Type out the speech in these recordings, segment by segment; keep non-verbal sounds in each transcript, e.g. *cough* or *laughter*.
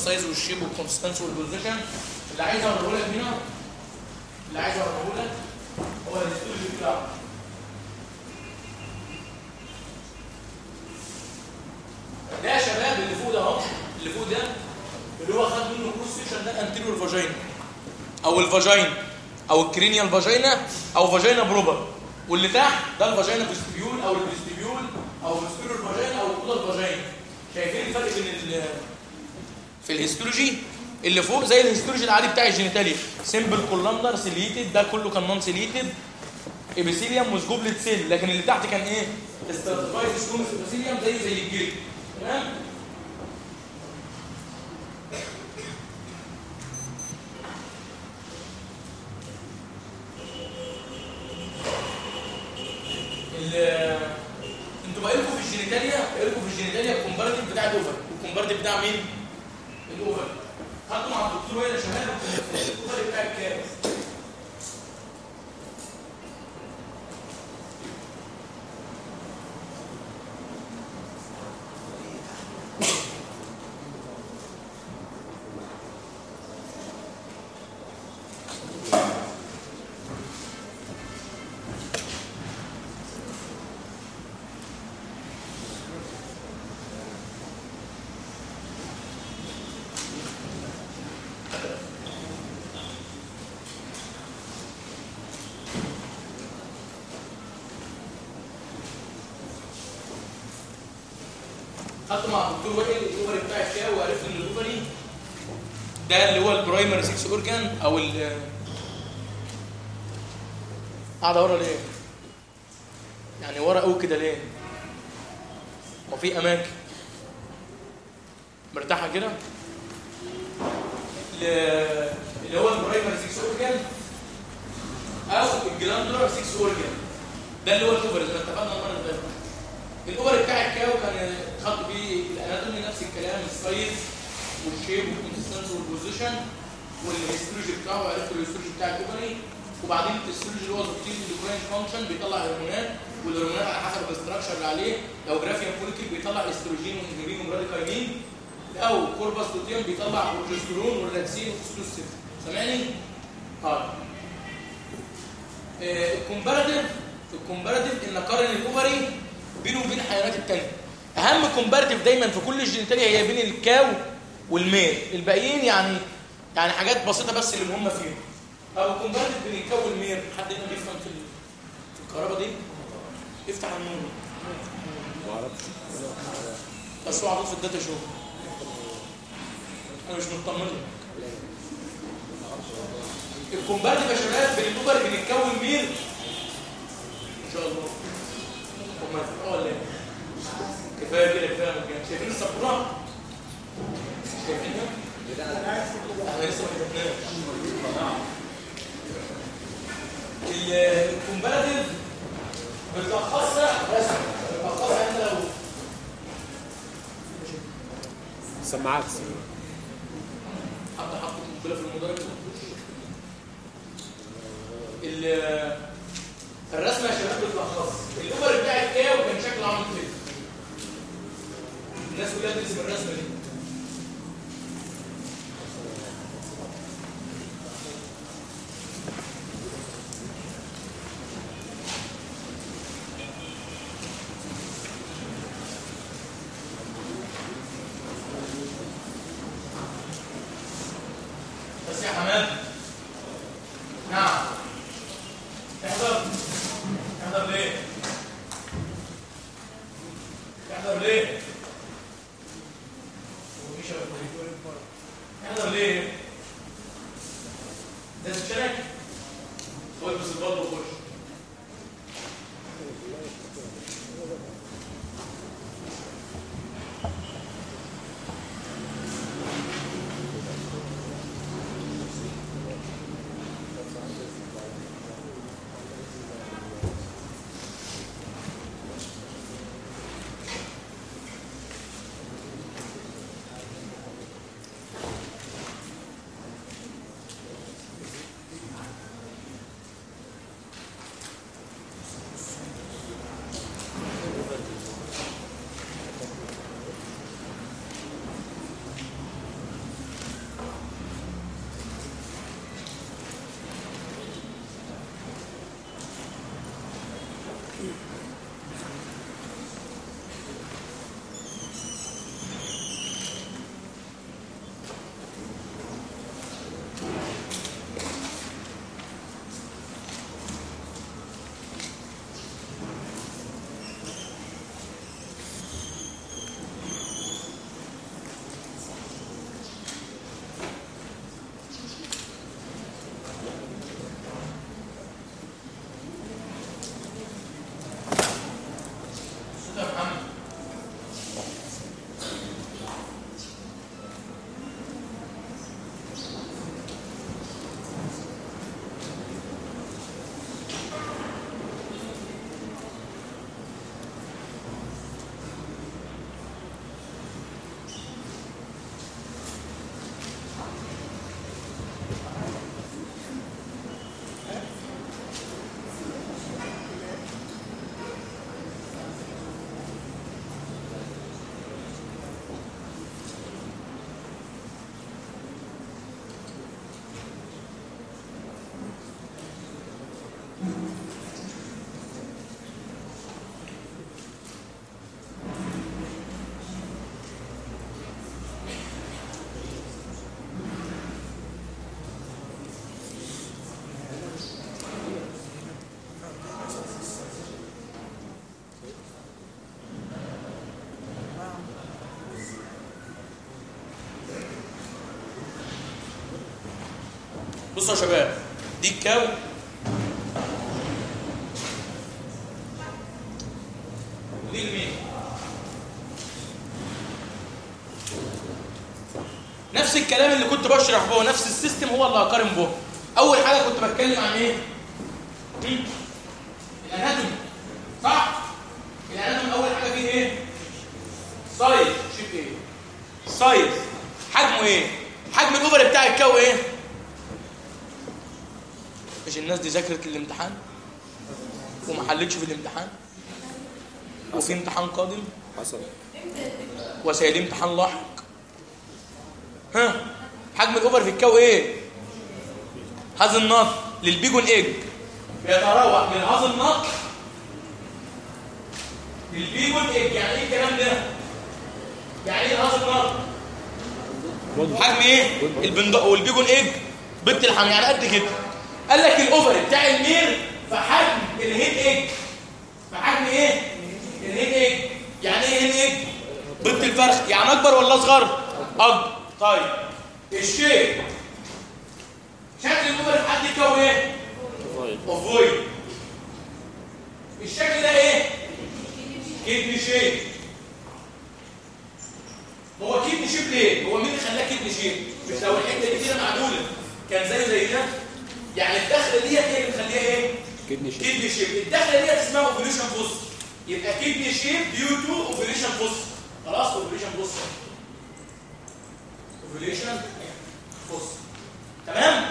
السايز والشيب والكونسستنس والبوزيشن اللي عايز أوريه لك هنا اللي عايز أوريه لك هو ال histology بتاعه ده يا شباب اللي فوق ده اهو اللي فوق ده اللي هو خد منه cross section ده ال anterior vagina أو ال vagina أو ال cranial vagina أو vagina proper واللي تحت ده ال vagina vestibule أو ال vestibule أو ال vestibule vagina أو ال caudal vagina شايفين الفرق بين في ال histology اللي فوق زي ال histology العادي بتاع ال genitalia. simple columnar ciliated ده كله كان non ciliated epithelium و goblet cell لكن اللي تحت كان إيه؟ stratified squamous epithelium زي زي الجلد. تمام ال- أنتوا بقى لكم في ال genitalia بقى لكم في ال genitalia ال comparative بتاع ال ovary وال comparative بتاع مين ال ovary خدتوا مع الدكتور وائل يا شباب ال ovary بتاع ال cow خدت مع الدكتور وائل ال ovary بتاع الشاو وعرفت إن ال ovary ده اللي هو ال primary sex organ أو ال قاعدة ورا ليه؟ يعني ورا قوي كده ليه؟ ما في أماكن مرتاحه كده ل- اللي هو ال primary sex organ أو ال glandular sex organ ده اللي هو ال ovary زي ما اتفقنا المره اللي فاتت ال ovary بتاع ال cow كان خدت فيه ال anatomy نفس الكلام السايز والشيب والكونسستنس والبوزيشن والهيستولوجي بتاعه عرفت ال histology بتاع ال ovary وبعدين ال histology اللي هو تبطيل ال endocrine function بيطلع هرمونات والهرمونات على حسب ال structure اللي عليه. لو Graafian follicle بيطلع estrogen و inhibin وراديكاينين أو corpus luteum بيطلع progesterone و relaxin وال testosterone سامعني؟ طيب. ال comparative ال comparative ان اقارن ال ovary بينه وبين الحيوانات التانية. أهم comparative دايما في كل ال genitalia هي بين ال cow وال mare. الباقيين يعني يعني حاجات بسيطة بس اللي مهمة فيهم. أو comparative بين ال cow وال mare. حد هنا بيفهم في الكهرباء دي؟ افتح النور. بس هو عضو في ال data show؟ أنا مش مطمن لك. ال comparative يا شباب بين ال cow وال mare إن شاء الله. هم يفرقوا ولا إيه؟ كفاية كده كفاية كده شايفين السبوره؟ شايفينها؟ إحنا لسه ما كتبناش ال- ال comparative بتلخصها رسم بتلخصها انت لو سماعات. حد حط قنبله في المدرج. ال- الرسمه يا شباب بتلخص الأوفر بتاع الكاو كان شكله عامل كده. الناس كلها ترسم الرسمه دي. بصوا يا شباب دي ال cow. ودي ال mare نفس الكلام اللي كنت بشرح به نفس ال system هو اللي هقارن به. أول حاجة كنت بتكلم عن إيه مين؟ ال anatomy صح ال anatomy اول حاجة فيه إيه size shape إيه size حجمه إيه حجم ال ovary بتاع ال cow إيه مش الناس دي ذاكرت الامتحان وما حلتش في الامتحان وفي امتحان قادم؟ حصل. وسيدي امتحان لاحق. ها؟ حجم ال ovary في ال cow إيه؟ hazelnut لل pigeon egg بيتراوح من hazelnut لل pigeon egg يعني إيه الكلام ده؟ يعني إيه hazelnut حجم إيه؟ البندق وال pigeon egg بيضة الحمام يعني قد كده. قال لك ال ovary بتاع ال mare في حجم الهيد ايج في حجم إيه الهيد ايج يعني إيه hen egg بيضة الفرخة يعني أكبر ولا أصغر؟ اكبر طيب. ال shape. شكل في حد يكون إيه؟ ovoid الشكل ده إيه؟ kidney shape. هو kidney shape ليه؟ هو مين اللي خلاه kidney shape؟ مش لو الحته دي كده معدولة. كان زيه زي ده. يعني الدخلة ديت هي اللي مخليها إيه؟ kidney shape. kidney shape. الدخلة ديت اسمها ovulation fossa يبقى kidney shape due to ovulation fossa خلاص ovulation fossa ovulation fossa تمام؟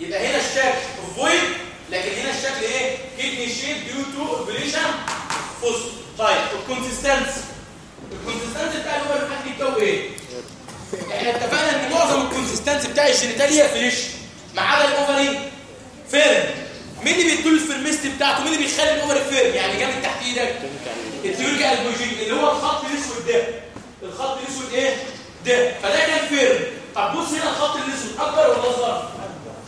يبقى هنا الشكل ovoid لكن هنا الشكل إيه؟ kidney shape due to ovulation fossa طيب الكونسيستنس الكونسيستنس بتاع الاوفر بتاعك الجو إيه؟ إحنا اتفقنا إن معظم ال consistency بتاع ال genitalia fleshy ما عدا ال ovary firm مين اللي بيديله ال firmness بتاعته؟ مين اللي بيخلي ال ovary firm يعني جامد تحت إيدك. ال tunica albuginea اللي هو الخط الاسود ده. الخط الاسود إيه؟ ده. فده كان firm طب بص هنا الخط الاسود أكبر ولا أصغر؟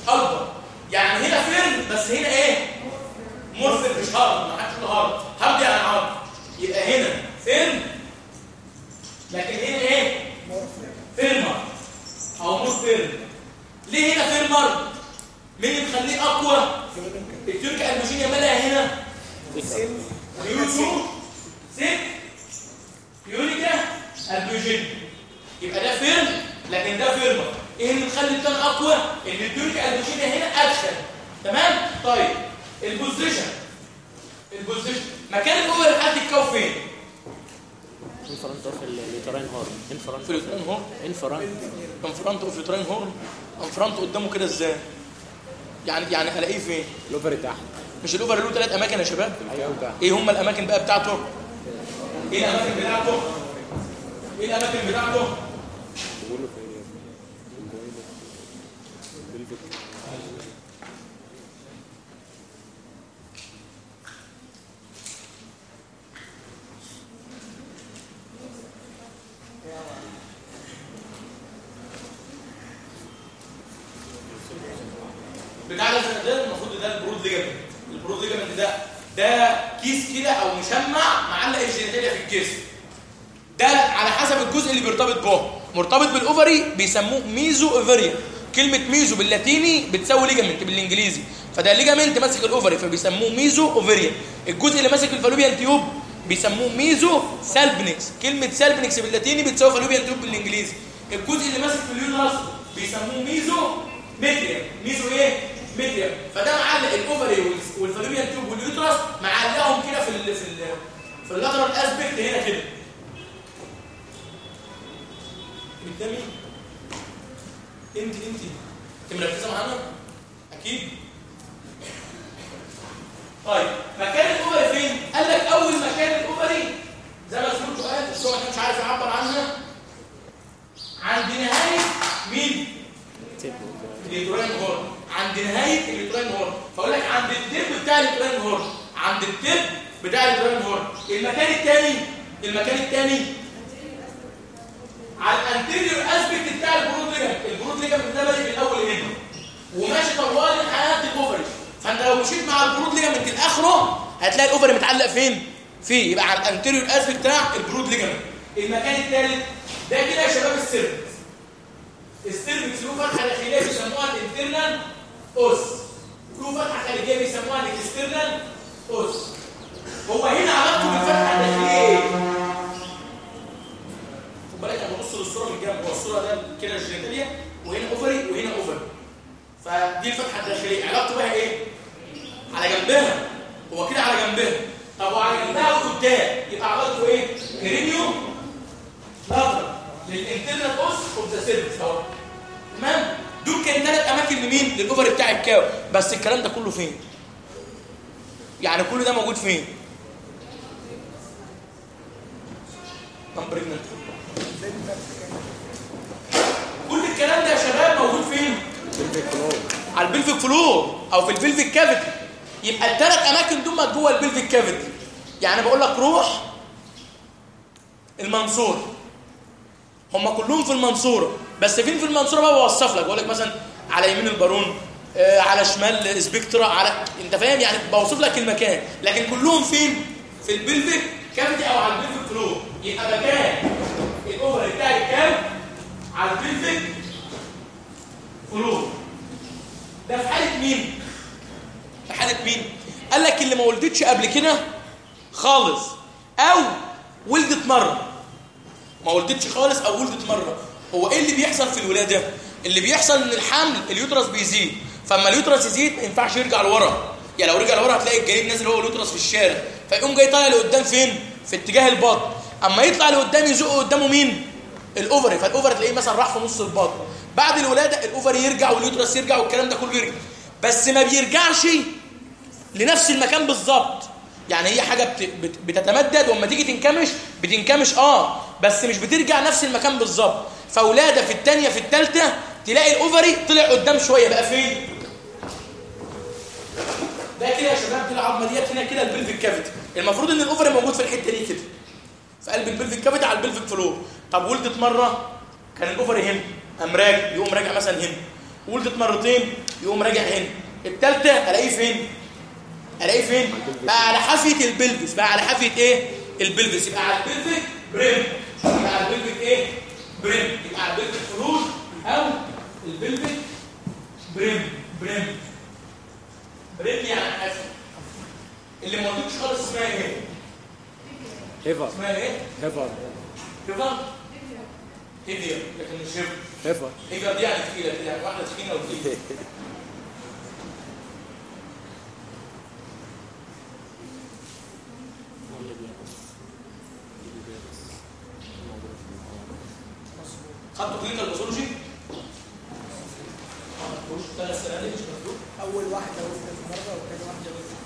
أكبر. يعني هنا firm بس هنا إيه؟ more firm مش hard ما حدش يقول hard hard يعني hard يبقى هنا firm لكن هنا إيه؟ firmer أو more firm ليه هنا firmer مين اللي مخليه أقوى؟ ال tunica albuginea مالها هنا؟ thick tunica albuginea يبقى ده firm لكن ده firmer إيه اللي مخلي التاني أقوى؟ إن ال tunica albuginea هنا أتخن تمام؟ طيب. ال position. ال position. مكان ال ovary لحد ال cow فين؟ in front of ال uterine horn in front في الاتنين horn in front in front of uterine horn in front قدامه كده إزاي؟ يعني يعني الاقيه فين؟ الأوفر تحت مش الأوفر له ثلاث أماكن يا شباب؟ أيوه تحت إيه هم الأماكن بقى بتاعته؟ إيه الأماكن بتاعته؟ إيه الأماكن بتاعته بقوله في إيه بلفت بتاع ده المفروض ده ال broad ligament ال broad ligament ده ده كيس كده أو مشمع معلق ال genitalia في الجسم. ده على حسب الجزء اللي بيرتبط به مرتبط بال ovary بيسموه mesovarium كلمة meso باللاتيني بتساوي ligament بالإنجليزي. فده ligament ماسك ال ovary فبيسموه mesovarium الجزء اللي ماسك ال fallopian tube بيسموه mesosalpinx كلمة salpinx باللاتيني بتساوي fallopian tube بالإنجليزي. الجزء اللي ماسك في ال uterus بيسموه mesometrium meso إيه؟ metrium فده معلق ال ovary وال fallopian tube وال uterus معلقهم كده في ال في ال في ال lateral aspect هنا كده. قدامي انت انت. انت مركزة معانا؟ أكيد. طيب مكان ال ovary فين؟ قال لك أول مكان ال ovary. زي ما سمعتوا قال بس هو كانش عارف يعبر عنها عند نهاية مين؟ ال uterine horn عند نهاية ال uterine horn فأقول لك عند ال tip بتاع ال uterine horn عند ال tip بتاع ال uterine horn المكان الثاني المكان الثاني على ال anterior aspect بتاع ال broad ligament ال broad ligament ده بادئ من الأول هنا. وماشي طوال لحد ال ovary. فأنت لو مشيت مع ال broad ligament لاخره هتلاقي ال ovary متعلق فين؟ فيه. يبقى على ال anterior aspect بتاع ال broad ligament المكان الثالث ده كده يا شباب ال cervix ال cervix له فتحة داخلية بيسموها ال internal os. له فتحة خارجيه بيسموها ال external os. هو هنا علاقته بالفتحة الداخليه خد بالك أنا ببص للصورة من جنب. هو الصورة ده كده ال genitalia وهنا ovary وهنا ovary. فدي الفتحة الداخلية. علاقته بها إيه؟ على جنبها. هو كده على جنبها. طب وعلى جنبها وقدام يبقى علاقته إيه؟ cranio lateral لل internal os of the cervix اهو تمام؟ كان ثلاث أماكن لمين؟ لل ovary بتاع ال cow. بس الكلام ده كله فين؟ يعني كل ده موجود فين؟ كل الكلام ده يا شباب موجود فين؟ على ال pelvic floor أو في ال pelvic cavity. يبقى الثلاث أماكن دول جوه ال pelvic cavity. يعني بقول لك روح المنصورة. هم كلهم في المنصورة. بس فين في المنصورة بقى بوصف لك بقول لك مثلا على يمين البارون آه على شمال سبيكترا على أنت فاهم؟ يعني بوصف لك المكان. لكن كلهم فين؟ في ال pelvic cavity أو على ال pelvic floor يبقى مكان ال ovary بتاع ال cow على ال pelvic floor ده في حالة مين؟ في حالة مين؟ قال لك اللي ما ولدتش قبل كده خالص أو ولدت مرة. ما ولدتش خالص أو ولدت مرة. هو إيه اللي بيحصل في الولادة؟ اللي بيحصل إن الحمل ال uterus بيزيد. فاما ال uterus يزيد ما ينفعش يرجع لورا. يعني لو رجع لورا هتلاقي الجنين نازل هو ال uterus في الشارع. فيقوم جاي طالع لقدام فين؟ في اتجاه البطن أما يطلع لقدام يزق قدامه مين؟ ال ovary. فال ovary تلاقيه مثلا راح في نص البطن بعد الولادة ال ovary يرجع وال uterus يرجع والكلام ده كله يرجع. بس ما بيرجعش لنفس المكان بالظبط. يعني هي حاجة بت... بت... بتتمدد. وأما تيجي تنكمش بتنكمش. آه. بس مش بترجع نفس المكان بالظبط. فولادة في الثانية في الثالثه تلاقي ال ovary طلع قدام شوية بقى فين؟ ده كده يا شباب دي العظمه ديت هنا كده ال pelvic cavity. المفروض إن ال ovary موجود في الحتة دي كده. في قلب ال pelvic cavity على ال pelvic floor. طب ولدت مرة؟ كان ال ovary هنا. قام راجع يقوم راجع مثلا هنا. ولدت مرتين؟ يقوم راجع هنا. الثالثه ألاقيه فين؟ ألاقيه فين؟ بقى على حافية ال pelvis بقى على حافية إيه؟ ال pelvis يبقى على ال pelvic brim. يبقى على ال pelvic إيه؟ brim. يبقى على ال pelvic floor أو ال pelvic brim. brim. brim يعني حافيه اللي ما ولدتش خالص اسمها إيه؟ heifer. اسمها إيه؟ heifer. heifer. heifer. لكن مش heavier. heavier. heavier دي يعني تقيلة كده. يعني واحدة تخينة وتقيلة. *laughs* خدتوا كلينيكال باثولوجي؟ مش ثلاث سنوات مش مكتوب اول واحدة وقفت مرة. وثاني واحدة وقفت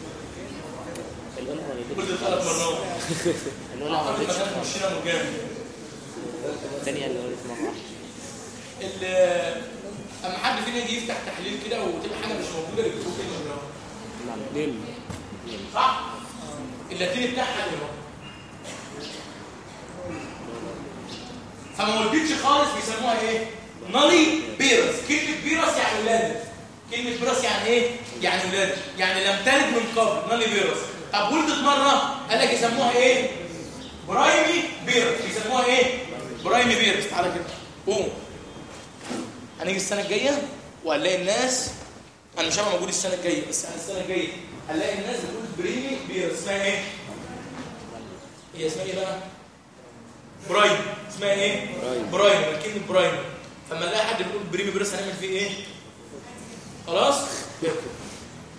مرتين كل ثلاث مرات الأولى ما مكان مشينا مجاني. الثانية اللي ولدت مرة. واحدة ال- أما حد فينا يجي يفتح تحليل كده وتبقى حاجة مش موجودة. نعم نيل صح؟ اللاتيني بتاعها اللي فما ولدتش خالص بيسموها إيه؟ nulliparous. كلمة parous يعني ولادة. كلمة parous يعني إيه؟ يعني ولادة. يعني لم تلد من قبل. nulliparous. طب ولدت مرة قال لك يسموها إيه؟ primiparous. يسموها إيه؟ primiparous. تعالى كده. قوم. هنيجي السنة الجاية وهنلاقي الناس أنا مش هبقى موجود السنة الجاية بس السنة الجاية هنلاقي الناس بتقول primiparous. اسمها إيه؟ هي اسمها إيه بقى؟ prime اسمها إيه؟ prime. prime كلمه prime فلما نلاقي حد بيقول primiparous هنعمل فيه إيه؟ خلاص؟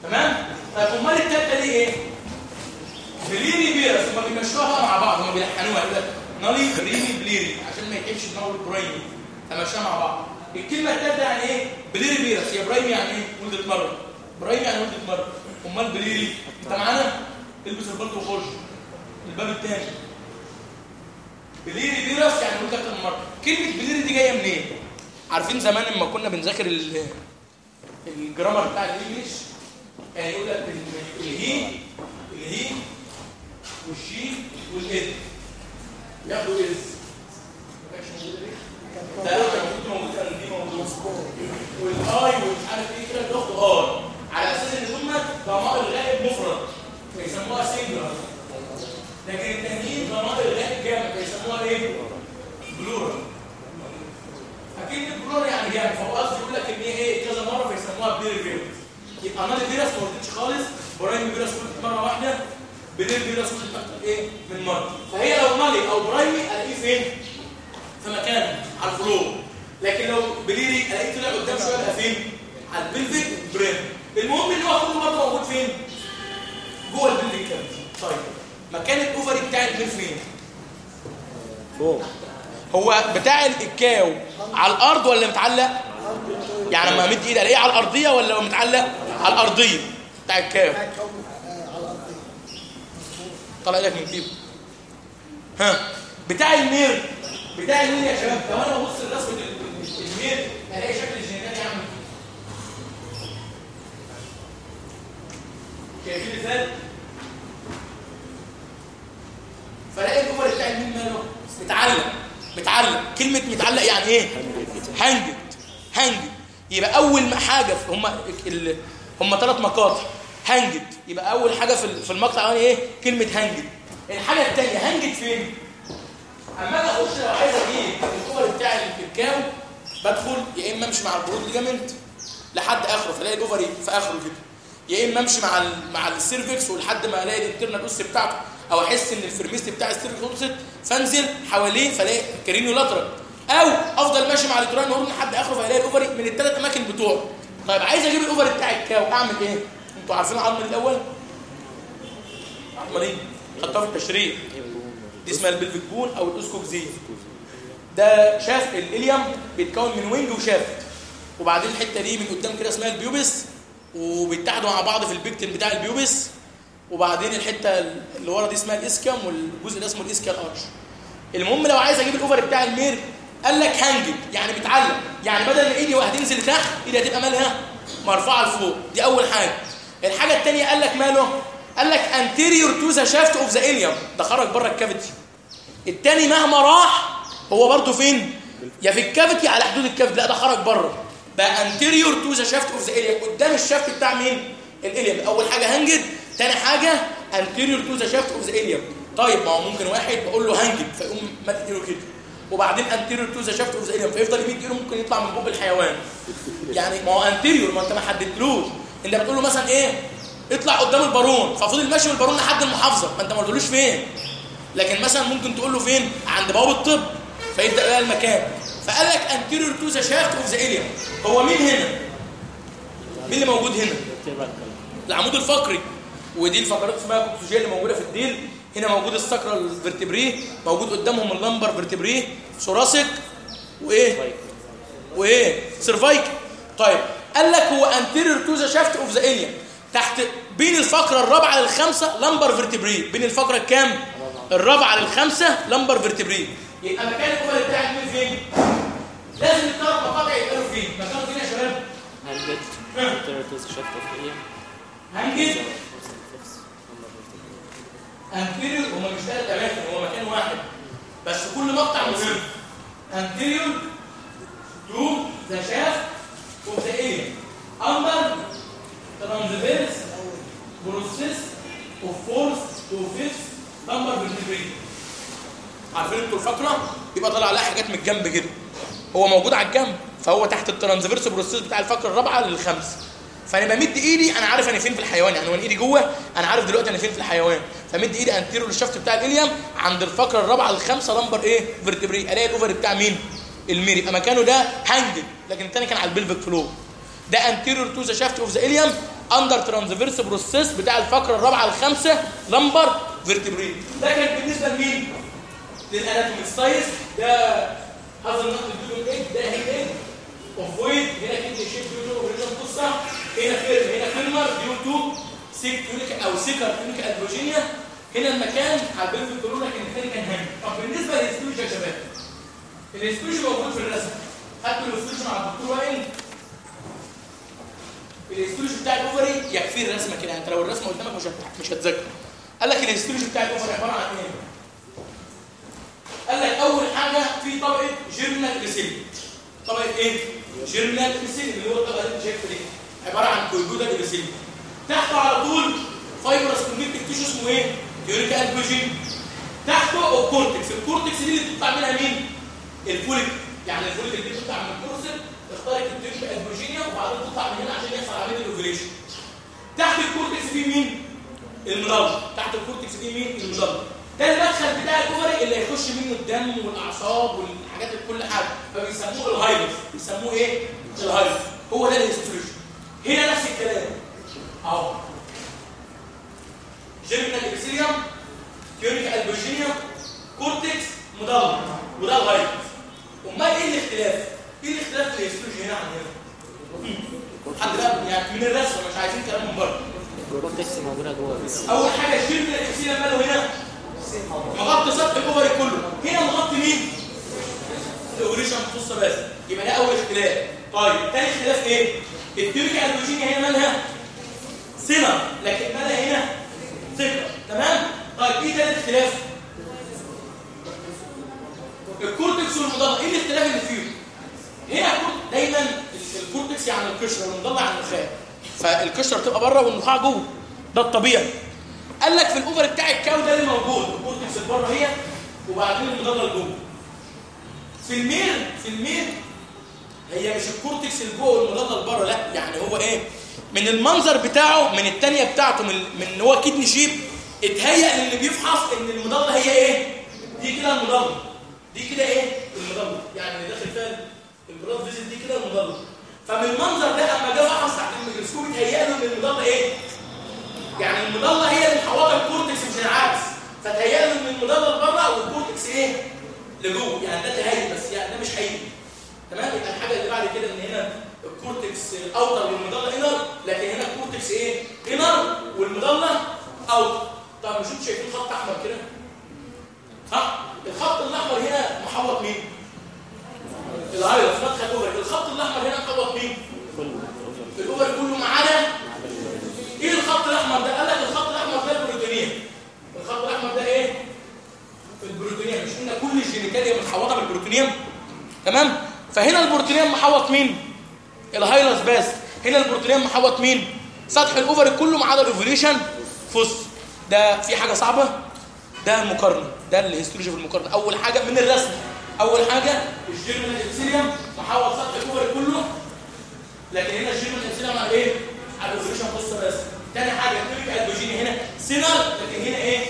تمام؟ طيب أمال التالتة دي إيه؟ pluriparous. هما بيمشوها مع بعض. هما بيلحنوها يقول لك nulli primi pluri. عشان ما يتعبش دماغه primi فمشوها مع بعض. الكلمة الثالثه يعني إيه؟ pluriparous. هي prime يعني إيه؟ ولدت مره prime يعني ولدت مره أمال pluri؟ انت معانا؟ البس البلطو وخش الباب الثاني pluriparous يعني من مرة. كلمة pluri دي جاية منين؟ عارفين زمان لما كنا بنذاكر ال- ال grammar بتاع ال English كان يقول لك ال- الهي الهي والشي والإذ ياخدوا إذ ما؟ ده دي والاي ومش عارف إيه كده بياخدوا are على أساس إن هم ضمائر غائب مفرد فيسموها singular لكن التانيين ضمائر غائب جمع فيسموها إيه؟ plural أكيد plural يعني جمع فهو قصدي يقول لك إن هي إيه؟ كذا مرة فيسموها بليري فيلز الانالي فيروس ما وردتش خالص برايمي فيروس وردت مرة واحدة بنير فيروس وردت أكتر إيه؟ من مرة. فهي لو nulli أو primi ألاقيه فين؟ في مكانه على ال floor. لكن لو pluri ألاقيه طلع قدام شوية يبقى فين؟ على ال pelvic brim. المهم إن هو كله برضه موجود فين؟ جوه ال pelvic cavity طيب. مكان ال ovary بتاع ال mare فين؟ فوق. هو بتاع ال cow على الأرض ولا متعلق؟ يعني لما امد إيدي ألاقيه على الأرضية ولا متعلق؟ على الأرضية. بتاع ال cow طلع إيدك من جيبه ها. بتاع ال mare. بتاع ال mare يا شباب. لو أنا ببص لرسمه ال- ال- ال mare ألاقي شكل الجينات يعمل شايفين إزاي فلاقي ال ovary بتاع ال mare ماله؟ متعلق. متعلق. كلمة متعلق يعني إيه؟ hanged hanged يبقى أول حاجة هم ال... هم ثلاث مقاطع. hanged يبقى أول حاجة في في المقطع الاولاني إيه؟ كلمة hanged الحاجة الثانية hanged فين؟ أما أجي أخش لو عايز أجيب ال ovary بتاع ال cow بدخل يا إما أمشي مع ال broad ligament لحد آخره فلاقي ال ovary في آخره كده. يا إما أمشي مع مع ال cervix ولحد ما ألاقي ال internal os بتاعته. أو احس ان ال firmness بتاع ال cervix وصلت فانزل حواليه فلاقي cranio lateral. أو افضل ماشي مع ال uterine horn لحد اخره فالاقي ال ovary من الثلاث اماكن بتوعه. طيب عايز أجيب ال ovary بتاع ال cow اعمل إيه؟ أنتوا عارفين العظم الأول؟ عظمه دي خدتها في التشريح دي اسمها ال pelvic bone أو ال os coxae. ده shaft ال ilium بيتكون من wing و shaft وبعدين الحتة دي من قدام كده اسمها ال pubis وبيتحدوا مع بعض في ال pecten بتاع ال pubis. وبعدين الحته اللي ورا دي اسمها ال ischium والجزء ده اسمه ال ischial arch. المهم لو عايز أجيب ال ovary بتاع ال mare قال لك هانجد يعني بيتعلق يعني بدل ما ايدي هتنزل لتحت ايدي هتبقى مالها مرفوعة لفوق. دي أول حاجة. الحاجة الثانية قال لك ماله؟ قال لك anterior to the shaft of the ilium. ده خرج بره الكافيتي. التاني مهما راح هو برضه فين؟ يا في الكافيتي على حدود الكافيتي. لا ده خرج بره. بقى anterior to the shaft of the ilium. قدام الشافت بتاع مين؟ الاليم أول حاجة هنجد. تاني حاجة anterior to the shaft of the ilium طيب ما هو ممكن واحد بقول له هنجد فيقوم مد إيده كده. وبعدين anterior to the shaft of the ilium فيفضل يمد إيده ممكن يطلع من بوق الحيوان. يعني ما هو anterior ما انت ما حددتلوش. انت بتقول له مثلا إيه؟ اطلع قدام البارون. ففضل ماشي بالبارون لحد المحافظة ما انت ما قلتلوش فين. لكن مثلا ممكن تقول له فين؟ عند بوابه الطب. فيبدأ يلاقي المكان. فقال لك anterior to the shaft of the ilium هو مين هنا؟ مين اللي موجود هنا؟ العمود الفقري. ودي الفقرات اسمها coccygeal اللي موجودة في الديل. هنا موجود ال sacral vertebrae موجود قدامهم ال lumbar vertebrae thoracic وإيه؟ وإيه؟ cervical. طيب قال لك هو anterior to the shaft of the ilium تحت بين الفقرة الرابعة للخامسه lumbar vertebrae بين الفقرة الكام الرابعة للخامسه lumbar vertebrae يبقى مكان ال ovary بتاع ال mare فين؟ لازم الثلاث مقاطع يبقوا فين؟ مكانه فين يا شباب؟ hanged. anterior to the shaft في إيه hanged. anterior هما مش ثلاث اماكن هو مكان واحد. بس كل مقطع مهم anterior to the shaft of the إيه؟ under transverse process of fourth to fifth lumbar vertebrae عارفين أنتوا الفقره يبقى طالع عليها حاجات من الجنب كده. هو موجود على الجنب فهو تحت ال transverse process بتاع الفقرة الرابعة للخامسه فانا بمد ايدي أنا عارف أنا فين في الحيوان يعني وأنا ايدي جوه أنا عارف دلوقتي أنا فين في الحيوان. فمد ايدي anterior لل shaft بتاع ال ilium عند الفقرة الرابعة للخامسه lumbar إيه vertebrae الاقي ال ovary بتاع مين؟ ال mare يبقى مكانه ده هانجل لكن الثاني كان على ال pelvic floor ده anterior to the shaft of the ilium under transverse process بتاع الفقرة الرابعة للخامسه lumbar vertebrae ده كان بالنسبة لمين؟ للاناتومي سايز ده هذا النقط ده هيك اوف ويت هنا كده شيب ديو اوريجن قصة هنا فيرم هنا فيرمر ديو تو سيك تونيك أو سيكر تونيك البروجينيا هنا المكان على البلفيك فلو لكن الثاني كان هانج طب بالنسبة للهيستولوجي يا شباب الهيستولوجي موجود في الرسم. خدتوا الهيستولوجي مع الدكتور وائل الهيستولوجي بتاع الأوفري يكفي الرسمه كده. يعني أنت لو الرسمه قدامك مش مش هتذاكر. قال لك ال histology بتاع ال ovary عبارة عن إيه؟ قال لك أول حاجة في طبقة germinal epithelium طبقه إيه؟ germinal epithelium اللي هو الطبقه اللي شايفها دي عبارة عن cuboidal epithelium تحته على طول fibrous connective tissue اسمه إيه؟ tunica albuginea تحته ال cortex ال cortex دي اللي بتطلع منها مين؟ ال follicle يعني ال follicle اللي بتطلع من ال cortex اخترقت ال tunica albuginea وبعدين تطلع من هنا عشان يحصل عمليه ال ovulation تحت ال cortex في مين؟ ال medulla تحت ال cortex في مين؟ ال medulla ده المدخل بتاع ال ovary اللي هيخش منه الدم والأعصاب والحاجات كل حاجة. فبيسموه ال hilus بيسموه إيه؟ ال hilus هو ده ال histology هنا نفس الكلام. أهو. germinal epithelium tunica albuginea cortex medulla وده ال hilus أمال إيه الاختلاف؟ إيه الاختلاف في ال histology هنا عن هنا؟ حد بقى يعني من الرسم مش عايزين كلام من بره. ال cortex موجودة جوه. أول حاجة ال germinal epithelium ماله هنا؟ مغطي سطح ال ovary كله. هنا مغطي مين؟ ال ovulation fossa بس. يبقى ده أول اختلاف. طيب تاني اختلاف إيه؟ ال tunica albuginea هنا مالها؟ thin لكن مالها هنا؟ thick تمام؟ طيب إيه تالت اختلاف؟ ال cortex وال medulla إيه الاختلاف اللي فيهم هنا دايما ال cortex يعني القشرة وال medulla يعني النخاع فالقشرة بتبقى بره والنخاع جوه. ده الطبيعي. قال لك في ال ovary بتاع ال cow ده اللي موجود. ال cortex اللي بره هي وبعدين ال medulla لجوه في ال mare في ال mare هي مش ال cortex اللي جوه وال medulla اللي بره لا. يعني هو إيه؟ من المنظر بتاعه من الثانية بتاعته من من هو kidney shape اتهيأ للي بيفحص إن ال medulla هي إيه؟ دي كده ال medulla دي كده إيه؟ ال medulla يعني اللي داخل فيها ال blood vessel دي كده ال medulla فمن المنظر ده أما جه فحص تحت الميكروسكوب اتهيأ له إن ال medulla إيه؟ يعني ال medulla هي اللي محوطة ال cortex مش العكس. فتهيأ له إن ال medulla لبره وال cortex إيه؟ لجوه. يعني ده تهيأ بس يعني ده مش حقيقي تمام؟ يبقى الحاجة اللي بعد كده إن هنا ال cortex outer وال medulla inner لكن هنا ال cortex إيه؟ inner وال medulla outer. طب مش شايفين خط أحمر كده؟ صح الخط الأحمر هنا محوط مين؟ ال hilus مدخل ovary. الخط الأحمر هنا محوط مين؟ ال ovary كله ما عدا إيه الخط الأحمر ده؟ قال لك الخط الأحمر ده ال peritoneum الخط الأحمر ده إيه؟ ال peritoneum مش قلنا كل ال genitalia متحوطة بال peritoneum تمام؟ فهنا ال peritoneum محوط مين؟ ال hilus بس. هنا ال peritoneum محوط مين؟ سطح ال ovary كله ما عدا ال ovulation fossa ده في حاجة صعبة؟ ده المقارنة. ده ال histology في المقارنة. أول حاجة من الرسم. أول حاجة ال germinal epithelium محوط سطح ال ovary كله. لكن هنا ال germinal epithelium على إيه؟ على ال ovulation fossa بس تاني حاجة ال tunica albuginea هنا. thinner لكن هنا إيه؟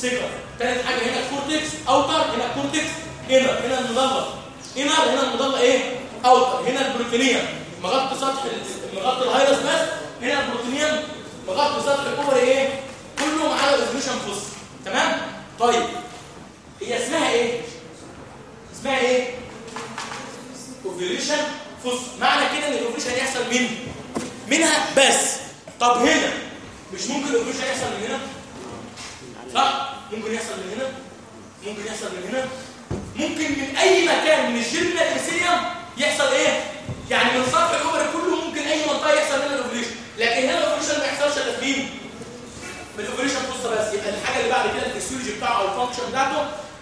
سيجر تالت حاجة هنا ال cortex outer هنا ال cortex inner هنا ال medulla. inner هنا ال medulla إيه؟ outer. هنا ال peritoneum مغطي سطح مغطي ال hilus بس. هنا ال peritoneum مغطي سطح ال ovary إيه؟ كله عدا ال ovulation fossa تمام؟ طيب. هي اسمها إيه؟ اسمها إيه؟ ovulation fossa معنى كده إن ال ovulation يحصل من منها بس. طب هنا مش ممكن ال ovulation يحصل من هنا؟ صح ممكن يحصل من هنا. ممكن يحصل من هنا. ممكن من أي مكان من ال germinal epithelium يحصل إيه؟ يعني من سطح ال ovary كله ممكن أي منطقة يحصل منها ال ovulation لكن هنا ال ovulation ما يحصلش إلا من ال ovulation fossa بس. يبقى الحاجة اللي بعد كده الفسيولوجي بتاعه أو ال function بتاعته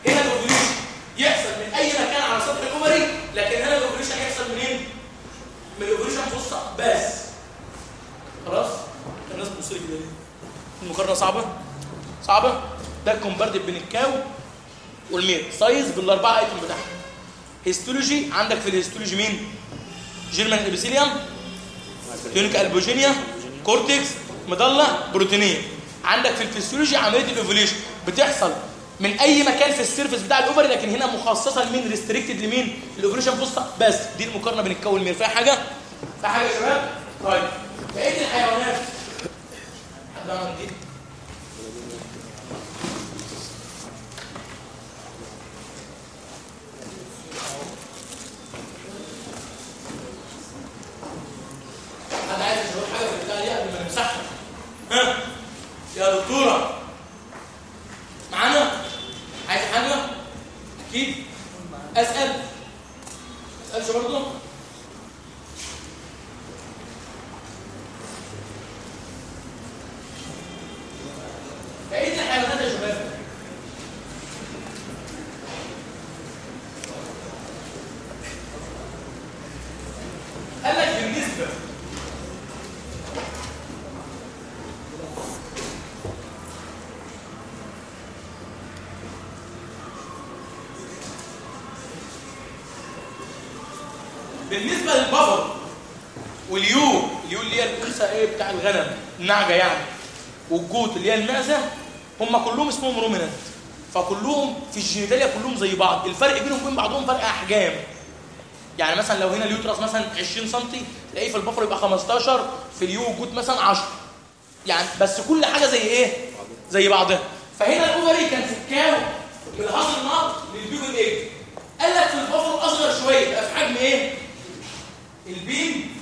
هنا ال ovulation يحصل من أي مكان على سطح ال ovary لكن هنا ال ovulation يحصل منين؟ من ال ovulation fossa بس. خلاص؟ الناس بتبص لي كده؟ المقارنة صعبة؟ صعبة؟ ده ال compared بين ال cow وال mare size بالأربعة item بتاعها. histology عندك في ال histology مين؟ germinal epithelium tunica albuginea cortex medulla peritoneum عندك في الفسيولوجي عملية ال ovulation بتحصل من أي مكان في ال surface بتاع ال ovary لكن هنا مخصصة لمين؟ restricted لمين؟ ال ovulation fossa بس. دي المقارنة بين ال cow وال mare فيها حاجة؟ فيها حاجة يا شباب؟ طيب. بقية الحيوانات. حد أنا عايز أشوف حاجة في البتاع دي قبل ما نمسحها. ها؟ يا دكتورة. معانا؟ عايز حاجة؟ أكيد. أسأل. اسالش برضه؟ الحيوانات يا شباب. قال لك بالنسبة. بالنسبة لل buffalo وال ewe ال ewe اللي هي الانثى إيه بتاع الغنم النعجه يعني. وال goat اللي هي المعزة هم كلهم اسمهم ruminant. فكلهم في ال genitalia كلهم زي بعض. الفرق بينهم وبين بعضهم فرق أحجام. يعني مثلا لو هنا ال uterus مثلا 20 سم تلاقيه في البفر يبقى 15 في ال ewe وال goat مثلا 10 يعني بس كل حاجة زي إيه؟ زي بعضها. فهنا ال ovary كان في ال cow بالهاز النار للبيو والايج قال لك في البفر أصغر شوية يبقى في حجم إيه؟ البيم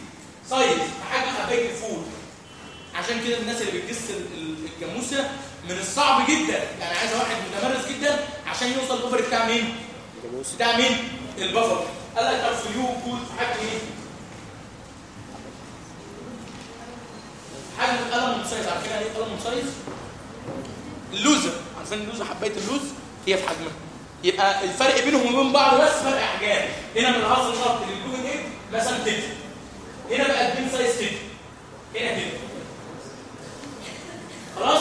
سايز حجم حبايه الفول. عشان كده الناس اللي بتجس ال- ال- الجاموسة من الصعب جدا. يعني عايز واحد متمرس جدا عشان يوصل الاوفر بتاع مين؟ جاموس بتاع مين؟ البفر. قال لك طب في اليو كود في حجم إيه حجم القلم منصيز عارفين يعني إيه قلم منصيز اللوزة. عارفين اللوزة؟ حباية اللوز. هي في حجمها. يبقى الفرق بينهم وبين بعض بس فرق احجام هنا من ال hazelnut للجوجل إيه؟ مثلا كده هنا بقى ال bean size كده هنا كده خلاص؟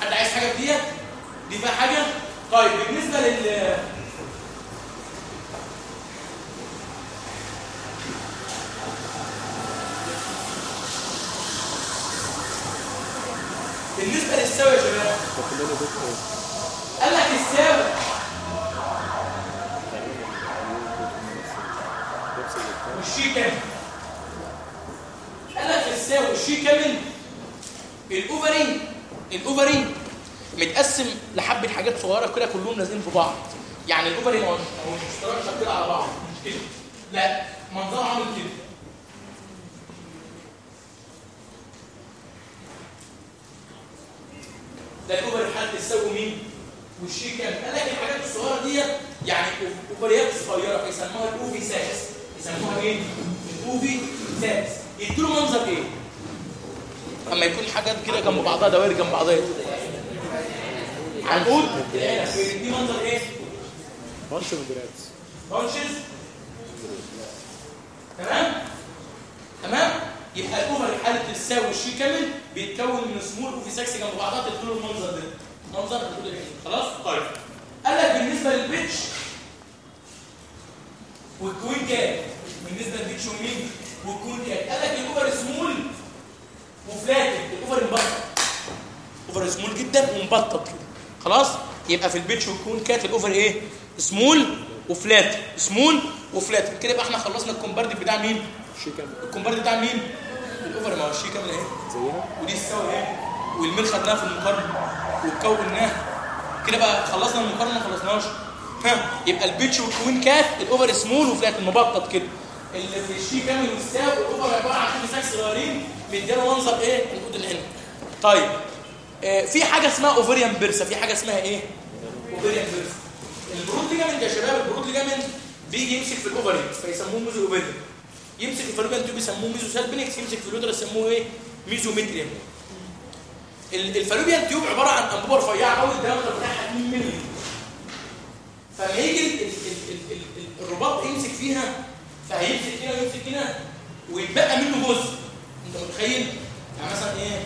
حد عايز حاجة في ديت؟ دي فيها حاجة؟ طيب بالنسبة لل بالنسبة لل sow يا شباب قال لك ال sow وال she camel. قال لك ال sow وال she camel. ال ovary ال ovary متقسم لحبة حاجات صغيرة كده كلهم نازلين في بعض. يعني ال ovary هو مش كده على بعض. مش كده؟ لا منظره عامل كده. ده الاوفر حد تساوي مين؟ والشي كام؟ قال لك الحاجات الصغيرة ديت يعني اوفريات صغيرة فيسموها الاوفي ساكس يسموها إيه الاوفي ساكس يدوا منظر إيه؟ أما يكون حاجات كده جنب بعضها دوائر جنب بعضها. هنقول دي منظر إيه بانش مدرات بانشز. تمام؟ تمام؟ يبقى ال ovary حاله ال sow وال she camel بيتكون من small ovisacs جنب بعضها تدخلوا المنظر ده. منظر تدخلوا العين خلاص؟ طيب. قال لك بالنسبة لل bitch وال queen cat بالنسبة لل bitch ومين؟ وال queen cat قال لك ال ovary small و flattened ال ovary مبطط ovary small جدا ومبطط كده خلاص؟ يبقى في ال bitch وال queen cat ال ovary إيه؟ small و flat. small و flat. كده يبقى إحنا خلصنا ال compared بتاع مين؟ she camel. ال compared بتاع مين؟ ال ovary. ما هو ال she camel اهي زيها. ودي ال sow اهي وال mare خدناها في المقارنة. وال cow قلناها كده بقى خلصنا المقارنة ما خلصناش ها يبقى البيتش والكوين كات الأوفر سمول وفلات. المبطط كده. اللي في ال she camel وال sow وال ovary عبارة عن sacs صغيرين. مدينا منظر إيه؟ عنقود العنب طيب آه في حاجة اسمها ovarian bursa في حاجة اسمها إيه؟ ovarian bursa ال broad ligament يا شباب ال broad ligament بيجي يمسك في ال ovary فيسموه mesovarium يمسك في ال fallopian tube يسموه mesosalpinx يمسك في ال uterus يسموه إيه؟ mesometrium ال- ال fallopian tube عبارة عن أنبوبة رفيعة قوي ال diameter بتاعها 2 مللي. فلما يجي ال- ال- ال- ال- ال- الرباط يمسك فيها فهيمسك هنا ويمسك هنا ويتبقى منه جزء. انت متخيل؟ يعني مثلا إيه؟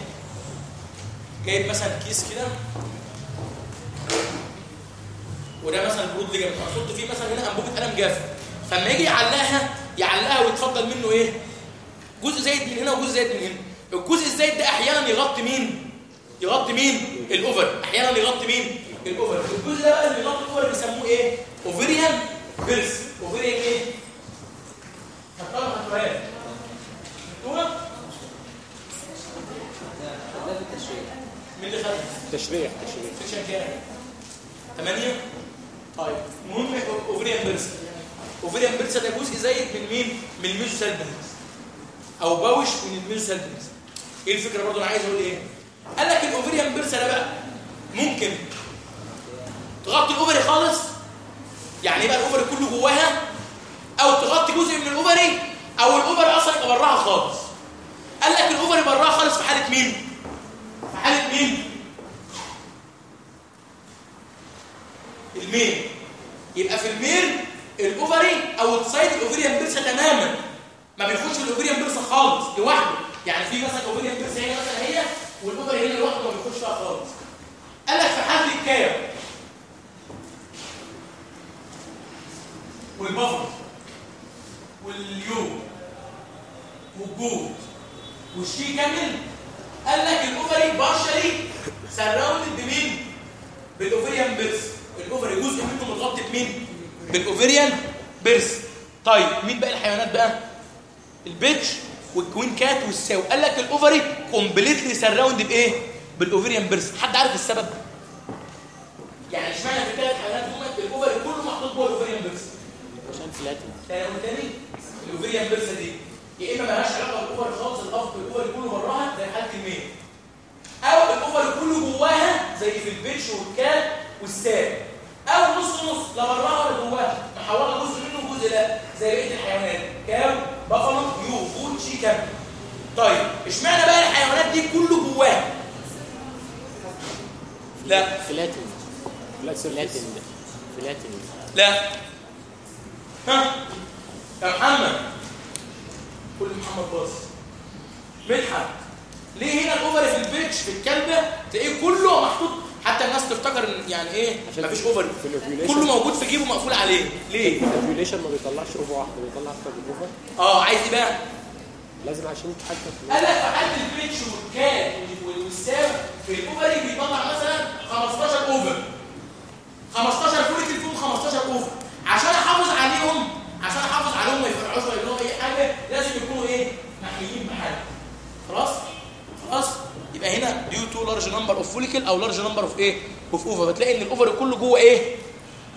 جايب مثلا كيس كده وده مثلا broad ligament هتحط فيه مثلا هنا أنبوبة قلم جاف. فلما يجي يعلقها يعلقها ويتفضل منه إيه؟ جزء زايد من هنا وجزء زايد من هنا. الجزء الزايد ده أحيانا يغطي مين؟ يغطي مين؟ ال ovary. أحيانا يغطي مين؟ ال ovary. الجزء ده بقى اللي يغطي ال ovary بيسموه إيه؟ ovarian bursa ovarian إيه؟ هتطلع هتوهات هو مين اللي خد تشريح تشريح section كام 8 طيب. المهم ovarian bursa ovarian bursa ده جزء زايد من مين؟ من ال mesosalpinx أو pouch من ال mesosalpinx إيه الفكرة برضه؟ أنا عايز أقول إيه؟ قال لك ال ovarian bursa ده بقى ممكن تغطي ال ovary خالص؟ يعني يبقى ال ovary كله جواها؟ أو تغطي جزء من ال ovary أو ال ovary أصلا يبقى براها خالص. قال لك ال ovary براها خالص في حالة مين؟ في حاله مين ال mare يبقى في ال mare ال ovary outside ال ovarian bursa تماما. ما بيخش ال ovarian bursa خالص لوحده. يعني في مثلا ovarian bursa هي مثلا هي وال ovary هنا لوحده ما بيخش فيها خالص. قال لك في حاله ال cow والبفر واليو. والجود. والشي كامل. قال لك ال ovary partially surrounded بمين؟ بال ovarian bursa ال ovary جزء منه متغطي بمين؟ بال ovarian bursa طيب مين باقي الحيوانات بقى؟ ال bitch وال queen cat وال sow. قال لك ال ovary completely surrounded بإيه؟ بال ovarian bursa حد عارف السبب؟ يعني اشمعنى في الثلاث حيوانات دول ال ovary كله محطوط جوه ال ovarian bursa عشان أقول تاني ال ovarian bursa دي. يا إما مالهاش علاقة بال ovary خالص الافضل ال ovary كله براها زي حالة ال mare أو ال ovary كله جواها زي في ال bitch وال cat وال sow. أو نص نص لا براها ولا جواها. محوله جزء منه وجزء لا. زي بقية الحيوانات. cow buffalo ewe goat she camel طيب اشمعنى بقى الحيوانات دي كله جواها؟ لا. فلاتن فلاتن فلاتن لا. ها. يا محمد. كل محمد باص. مدحت ليه هنا الاوفر في البيتش في الكلبة؟ تلاقيه كله محطوط حتى الناس تفتكر إن يعني إيه؟ مفيش اوفر. كله موجود في جيبه مقفول عليه. ليه؟ الاوفيوليشن ما بيطلعش اوفا واحدة بيطلع أكتر من اوفا آه عايز إيه بقى؟ لازم عشان يتحكم في قال لك في حاله البيتش والكات وال sow في ال ovary بيطلع مثلا 15 ova. 15 follicle فيهم 15 ova. عشان أحافظ عليهم عشان أحافظ عليهم ما يفرقعوش ولا أي حاجة لازم يكونوا إيه؟ محميين بحاجة. خلاص؟ خلاص؟ يبقى هنا due to large number of follicle أو large number of إيه؟ of ova بتلاقي إن ال ovary كله جوه إيه؟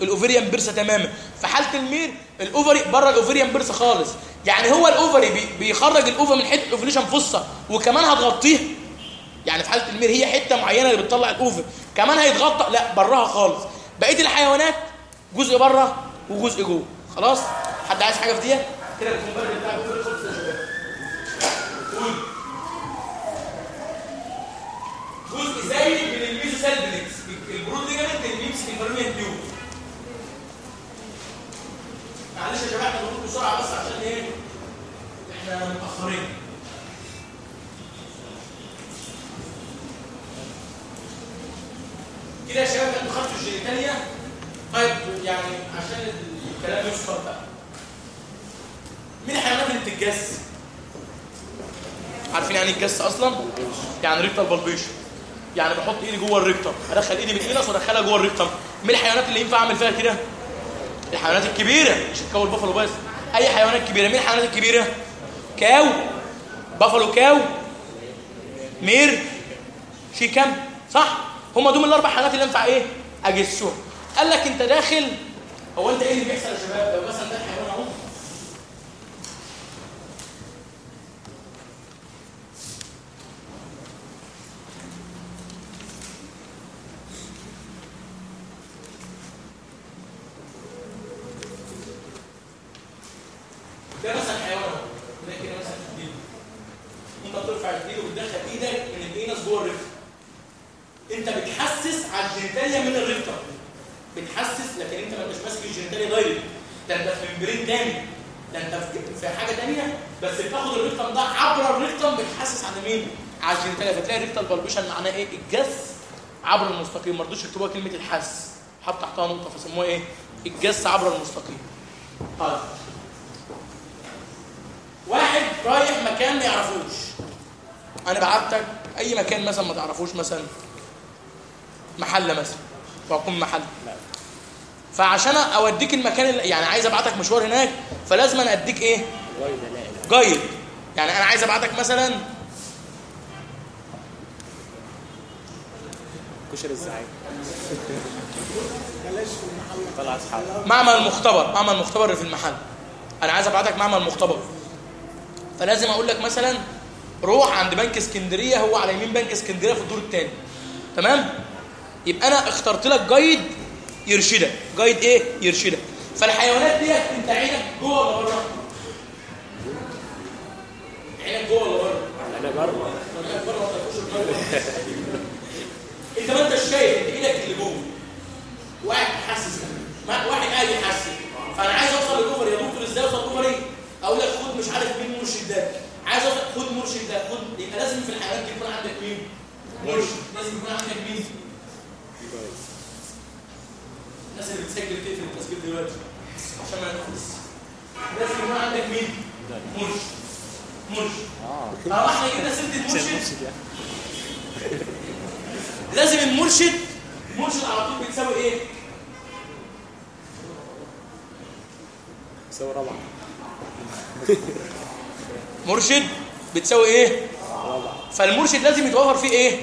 ال ovarian bursa تماما. في حالة ال mare ال ovary بره ال ovarian bursa خالص. يعني هو ال ovary بي بيخرج ال ova من حتة ال ovulation fossa وكمان هتغطيه. يعني في حالة المير هي حتة معينة اللي بتطلع الاوفر كمان هيتغطى. لا براها خالص. بقية الحيوانات جزء بره وجزء جوه. خلاص؟ حد عايز حاجة في دي كده الكومبارد بتاع الاوفر خلص يا شباب جزء زي من الميزوسالبلكس البرود ليجامنت اللي بيمسك البرميان تيوب معلش يا شباب إحنا بنقول بسرعة بس عشان إيه؟ إحنا متأخرين. كده يا شباب أنتوا خدتوا ال genitalia طيب يعني عشان الكلام يذكر بقى. مين الحيوانات اللي بتتجس؟ عارفين يعني إيه الجس أصلا؟ يعني rectal palpation يعني بحط إيدي جوه ال rectum أدخل إيدي من ال anus وأدخلها جوه ال rectum مين الحيوانات اللي ينفع أعمل فيها كده؟ الحيوانات الكبيرة. مش ال cow ال buffalo بس. أي حيوانات كبيرة. مين الحيوانات الكبيرة؟ cow. buffalo cow. mare. she camel صح؟ هم دول الأربع حيوانات اللي ينفع إيه؟ أجسهم. قال لك أنت داخل. هو أنت إيه اللي بيحصل يا شباب؟ لو مثلا ده الحيوان اهو ده مثلا حيوان اهو ده كده مثلا الديل انت بترفع الديل وبتدخل إيدك من ال anus جوه ال rectum انت بتحسس على ال genitalia من ال rectum بتحسس لكن انت ما انتش ماسك ال genitalia direct ده انت في membrane تاني ده انت في- في حاجة تانيه بس بتاخد ال rectum ده عبر ال rectum بتحسس على مين؟ على ال genitalia فتلاقي ال rectal palpation معناه إيه؟ الجس عبر المستقيم. ما رضوش يكتبوها كلمة الحس حط تحتها نقطة فسموها إيه؟ الجس عبر المستقيم. طيب. واحد رايح مكان ما يعرفوش. أنا بعتك أي مكان مثلا ما تعرفوش مثلا محل مثلا. فاقوم محل. فعشان أوديك المكان اللي يعني عايز أبعتك مشوار هناك فلازم أديك إيه؟ جايد. يعني أنا عايز أبعتك مثلا. كشري الزعيم. معمل مختبر معمل مختبر في المحل. أنا عايز أبعتك معمل مختبر. فلازم أقول لك مثلا روح عند بنك اسكندرية هو على يمين بنك اسكندرية في الدور الثاني تمام؟ يبقى أنا اخترت لك جايد يرشدك. جايد إيه؟ يرشدك. فالحيوانات ديت أنت عينك جوه ولا بره؟ عينك جوه ولا بره أنا بره. عينك بره ولا تخش الجايد أنت ما أنتش شايف أنت إيدك اللي جوه. واحد حاسس ما واحد قاعد يحسس فانا عايز أوصل للاوفر يا دكتور إزاي أوصل للاوفر إيه؟ أقول لك خد مش عارف مين مرشد ده. عايز اوصل خد مرشد ده. خد يبقى لازم في الحيوانات دي يكون عندك مين؟ مرشد. لازم يكون عندك مين؟ الناس اللي بتسجل تقفل التسجيل دلوقتي. عشان ما نخلص لازم يكون عندك مين؟ مرشد. مرشد آه طب إحنا جبنا سيرة *laughs* المرشد. المرشد يعني. *laughs* لازم المرشد مرشد على طول بتساوي إيه؟ يساوي رابعة. *laughs* مرشد بتساوي إيه؟ فالمرشد لازم يتوفر فيه إيه؟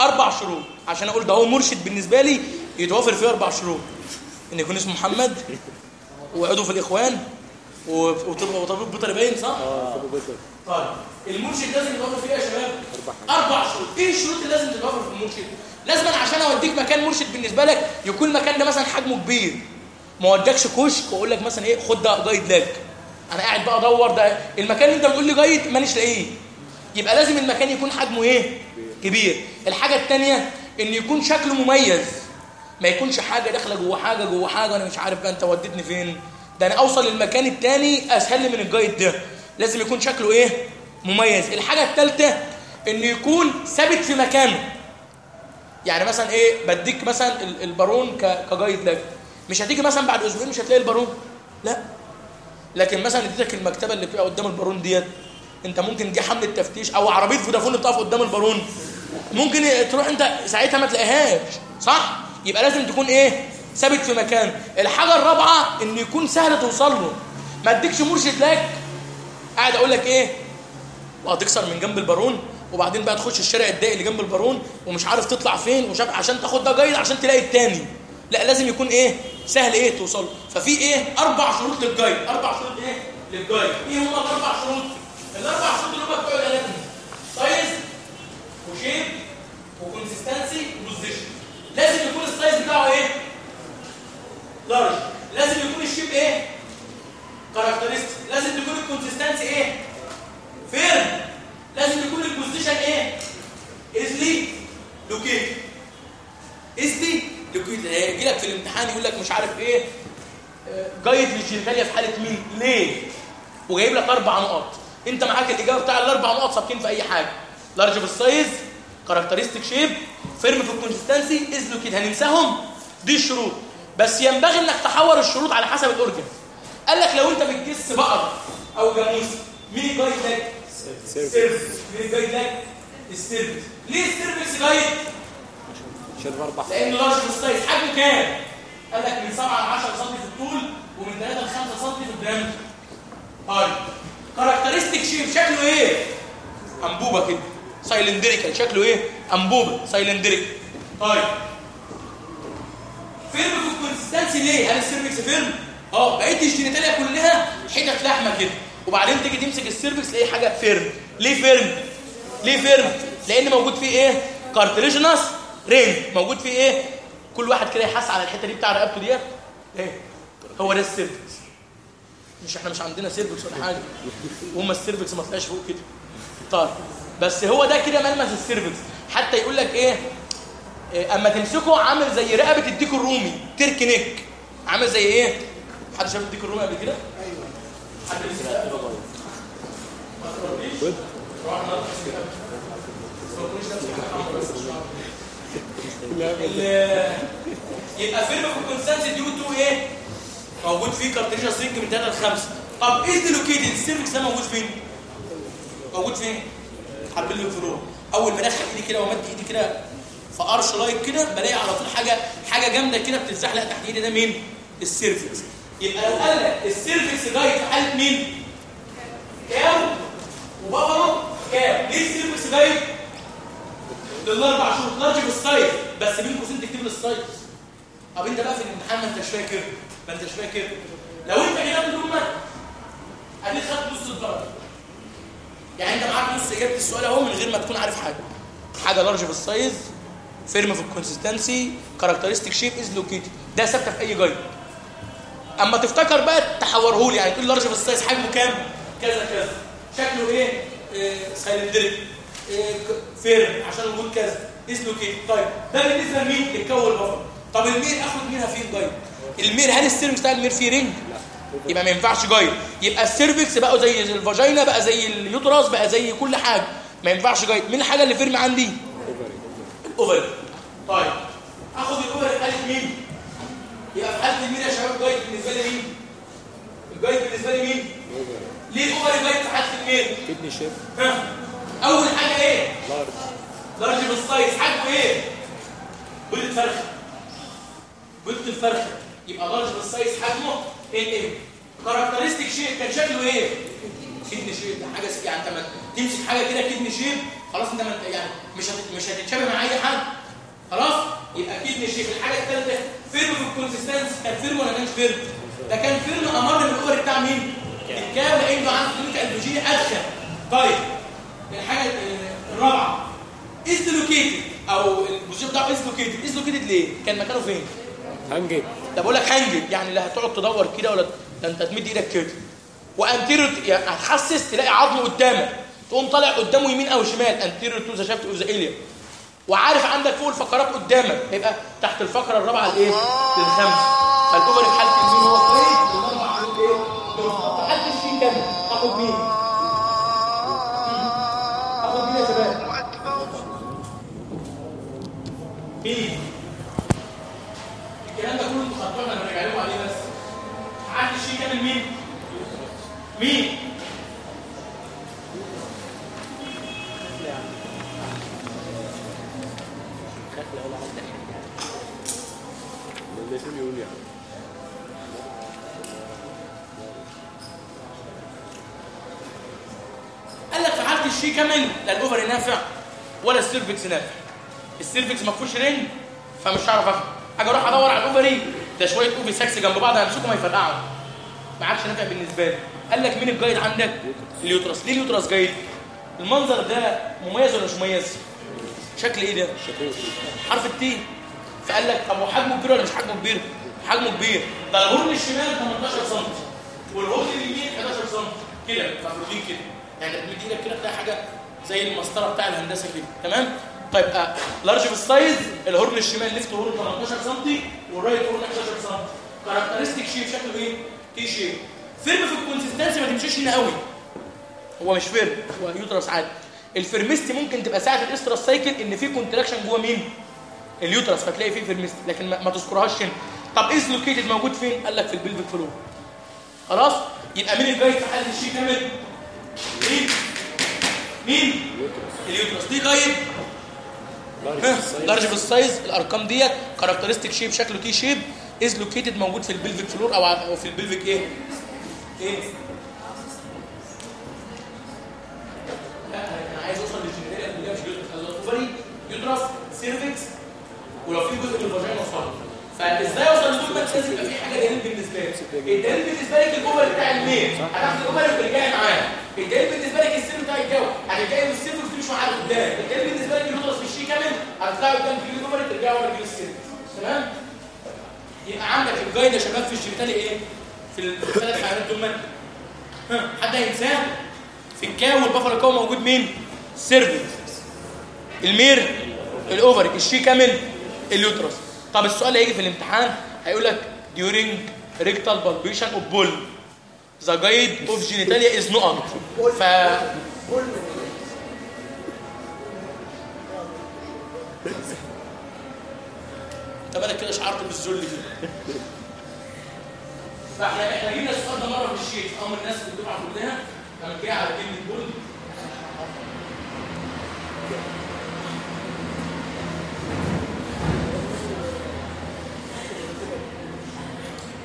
أربع شروط. عشان أقول ده هو مرشد بالنسبة لي يتوفر فيه أربع شروط. إن يكون اسمه محمد وعضو في الإخوان وطب- بيطري باين صح؟ آه في بيتر طيب المرشد لازم يتوفر فيه إيه يا شباب؟ أربع شروط. إيه الشروط اللي لازم تتوفر في المرشد؟ لازم عشان أوديك مكان مرشد بالنسبة لك يكون المكان ده مثلا حجمه كبير. ما أودكش كشك وأقول لك مثلا إيه خد ده جايد لك. أنا قاعد بقى أدور ده. المكان اللي أنت بتقول لي جايد مانيش لاقيه يبقى لازم المكان يكون حجمه إيه؟ كبير. الحاجة الثانية إن يكون شكله مميز. ما يكونش حاجة داخلة جوه حاجة جوه حاجة أنا مش عارف بقى أنت وديتني فين. ده أنا أوصل للمكان الثاني أسهل لي من الجايد ده. لازم يكون شكله إيه؟ مميز. الحاجة الثالثه إن يكون ثابت في مكانه. يعني مثلا إيه؟ بديك مثلا ال- البارون كجايد لك. مش هتيجي مثلا بعد أسبوعين مش هتلاقي البارون. لا. لكن مثلا اديتك المكتبة اللي بتبقى قدام البارون ديت. أنت ممكن جه حملة تفتيش أو عربية فودافون بتقف قدام البارون. ممكن تروح أنت ساعتها ما تلاقيهاش. صح؟ يبقى لازم تكون إيه؟ ثابت في مكان. الحاجة الرابعة إن يكون سهل توصل له ما أديكش مرشد لك. قاعد أقول لك إيه؟ وهتكسر من جنب البارون وبعدين بقى تخش الشارع الضيق اللي جنب البارون ومش عارف تطلع فين ومش عارف عشان تاخد ده جايد عشان تلاقي التاني. لا لازم يكون إيه؟ سهل إيه توصل له. ففي إيه؟ أربع شروط للجايد. أربع شروط إيه؟ لل guide. إيه هم الأربع شروط؟ الأربع شروط اللي هم بتوع الاناتومي سايز وشيب وكونسيستنسي وبوزيشن لازم يكون ال size بتاعه إيه؟ large لازم يكون ال shape إيه؟ characteristic لازم تكون ال consistency إيه؟ firm لازم يكون ال position إيه؟ easily located easily located يجي لك في الامتحان يقول لك مش عارف إيه؟ guide لل genitalia في حالة مين؟ ليه؟ وجايب لك أربع نقط. أنت معاك الإجابة بتاع الأربع نقط ثابتين في أي حاجة. large في ال size characteristic shape firm في ال consistency easily located هننساهم؟ دي الشروط. بس ينبغي إنك تحور الشروط على حسب ال organ قال لك لو أنت بتجس بقر أو جاموس مين guide لك cervix مين guide لك ال cervix ليه ال cervix guide عشان أربع لأن large في ال size حجمه كام؟ قال لك من 7 ل 10 سم في الطول ومن 3 ل 5 سم في ال diameter طيب. characteristic shape شكله إيه؟ أنبوبة كده. cylindrical. شكله إيه؟ أنبوبة. cylindrical. طيب. firm في ال consistency ليه؟ هل ال cervix firm آه بقيه ال genitalia كلها حتت لحمه كده. وبعدين تيجي تمسك ال cervix تلاقي حاجة؟ firm. ليه firm؟ ليه firm؟ لأن موجود فيه إيه؟ cartilaginous ring موجود فيه إيه؟ كل واحد كده يحس على الحتة دي بتاع رقبته ديت. إيه؟ هو ده ال cervix مش إحنا مش عندنا cervix ولا حاجة. وهم ال cervix ما طلعش فوق كده. طيب بس هو ده كده ملمس ال cervix حتى يقول لك إيه؟ أما تمسكه عامل زي رقبة الديك الرومي turkey neck. عامل زي إيه؟ حد شاف الديك الرومي قبل كده؟ أيوه. حد يبقى فيلم في الكونسنس ديو 2 إيه؟ موجود فيه كارتريجا سرينج من 3 ل 5 طب إيه ديلوكيتد السيرفكس ده موجود فين؟ موجود فين؟ حبل الفلور أول ما ادخل إيدي كده وامد إيدي كده في قرش لايك كده بلاقي على طول حاجة حاجة جامدة كده بتتزحلق تحت ايدي ده مين؟ ال cervix. يبقى لو قال لك السيرفكس جاي في حالة مين؟ كاو وبفرو كاو ليه السيرفكس جاي للأربع شهور. لارج بالسايز بس بين قوسين تكتب لي طب انت بقى في الامتحان ما انتش فاكر؟ ما انتش فاكر. لو انت كتبت دول أديك خدت نص الدرجة. يعني انت معاك نص إجابة السؤال أهو من غير ما تكون عارف حاجة. حاجة large في ال size firm في ال consistency characteristic shape easily located ده ثابته في أي guide أما تفتكر بقى تحوره لي يعني تقول large في ال size حجمه كام؟ كذا كذا. شكله إيه, إيه cylindric إيه firm عشان وجود كذا. easily located طيب ده بالنسبة لمين؟ لل cow ال buffalo. طب ال mare آخد منها فين guide ال mare هل ال cervix بتاع ال mare فيه ring يبقى ما ينفعش guide يبقى ال cervix بقى زي ال vagina بقى زي ال uterus بقى زي كل حاجة. ما ينفعش guide مين الحاجة اللي firm عندي؟ ال ovary طيب. اخد ال ovary في حاله مين يبقى في حاله مين يا شباب. guide بالنسبة لي مين ال guide بالنسبة لي مين ليه ال ovary guide في حاله ال mare kidney shape ها. أول حاجة إيه؟ large large بال size حجمه إيه؟ بيضة فرخة. بيضة الفرخة. يبقى large بال size حجمه ان ام characteristic shape كان شكله إيه؟ kidney shape ده حاجة يعني انت تمسك حاجة كده kidney shape خلاص انت يعني مش هت... مش هتتشابه مع أي حد. خلاص؟ يبقى kidney shape الحاجة الثالثه firm في ال consistency كان firm ولا كانش firm؟ ده كان فيرم أمر من ال ovary بتاع مين؟ ال cow لأنه عنده كلينيكا اندروجيني ادخل طيب الحاجة الرابعة. easily located أو ال position بتاعه easily located easily located ليه؟ كان مكانه فين؟ هنجي. ده بقول لك hanged يعني لا هتقعد تدور كده ولا ده أنت تمد إيدك كده. وانتيريور يعني هتحسس تلاقي عظمه قدامك. تقوم طالع قدامه يمين أو شمال. انتيريور تو ذا شافت اوف ذا اليا وعارف عندك فوق الفقرات قدامك. هيبقى تحت الفقرة الرابعة الإيه؟ للخمس. فالأوفر في حاله اليمين هو كويس والاربع حلول إيه في حالة الشين كام تاخد مين تاخد مين يا شباب. مين الكلام ده كله خدتوه أنا براجع لكم عليه بس. عدد الشيء كامل مين؟ مين؟ قال لك حالة الشيء كامل لا الأوفر نافع ولا ال cervix نافع ال cervix ما فيهوش ring فمش هعرف أفهم. أجي أروح أدور على ال ovary ده شوية ovisacs جنب بعض همسكهم هيفرقعوا. ما عادش نافع بالنسبة لي. قال لك مين ال guide عندك؟ ال uterus. ليه ال uterus guide؟ المنظر ده مميز ولا مش مميز؟ شكل إيه ده؟ حرف ال T فقال لك طب وحجمه كبير ولا مش حجمه كبير؟ حجمه كبير. ده ال horn الشمال 18 سم وال horn اليمين 11 سم كده مفروضين كده. يعني تمد إيدك كده تلاقي حاجة زي المسطرة بتاع الهندسة كده. تمام؟ طيب آه. large في ال size ال horn الشمال left horn 18 سم وال right horn 11 سم characteristic shape شكله إيه؟ T shape firm في ال consistency ما تمشيش هنا قوي. هو مش firm هو uterus عادي. ال firmsty ممكن تبقى ساعة ال estrus cycle إن في contraction جوه مين؟ ال uterus فتلاقي فيه firmsty لكن ما, تذكرهاش هنا. طب easily located موجود فين؟ قال لك في ال pelvic floor. خلاص؟ يبقى مين ال guide في حالة ال she camel؟ مين؟ مين؟ ال uterus. دي guide large في ال size الأرقام ديت characteristic shape شكله T shape easily located موجود في ال pelvic floor أو في ال pelvic إيه؟ إيه لا أنا عايز اوصل لل genitalia كلها مش جزء من ال ovary uterus cervix ولو في جزء من ال vagina وصل فإزاي اوصل للدوبلت لازم يبقى في حاجة دليل بالنسبة لي. الدليل بالنسبة لك الأوفر بتاع الميل. هتاخد الأوفر وترجعي معاه الدليل بالنسبة لك السير بتاع الجو. هترجعي من السير وتمشي معاه قدام الدليل بالنسبة لك اليوترس في الشي كامل. هتطلعي قدام تجيبي الاوفر ترجعي ورا تجيبي السير تمام؟ يبقى عندك الجايد يا شباب في الجينيتالي إيه؟ في الثلاث حيوانات دول حد هينساه؟ في الكاو والبفر كاو موجود مين؟ سيرفكس المير الاوفري الشي كامل. اليوترس. طب السؤال اللي هيجي في الامتحان هيقول لك during rectal palpation of bull. The guide of genitalia is not ف انت مالك كده شعرت بالذل كده فاحنا إحنا جبنا السؤال ده مرة في ال sheet أمر الناس في الدفعه كلها كانت جاية على كلمه بول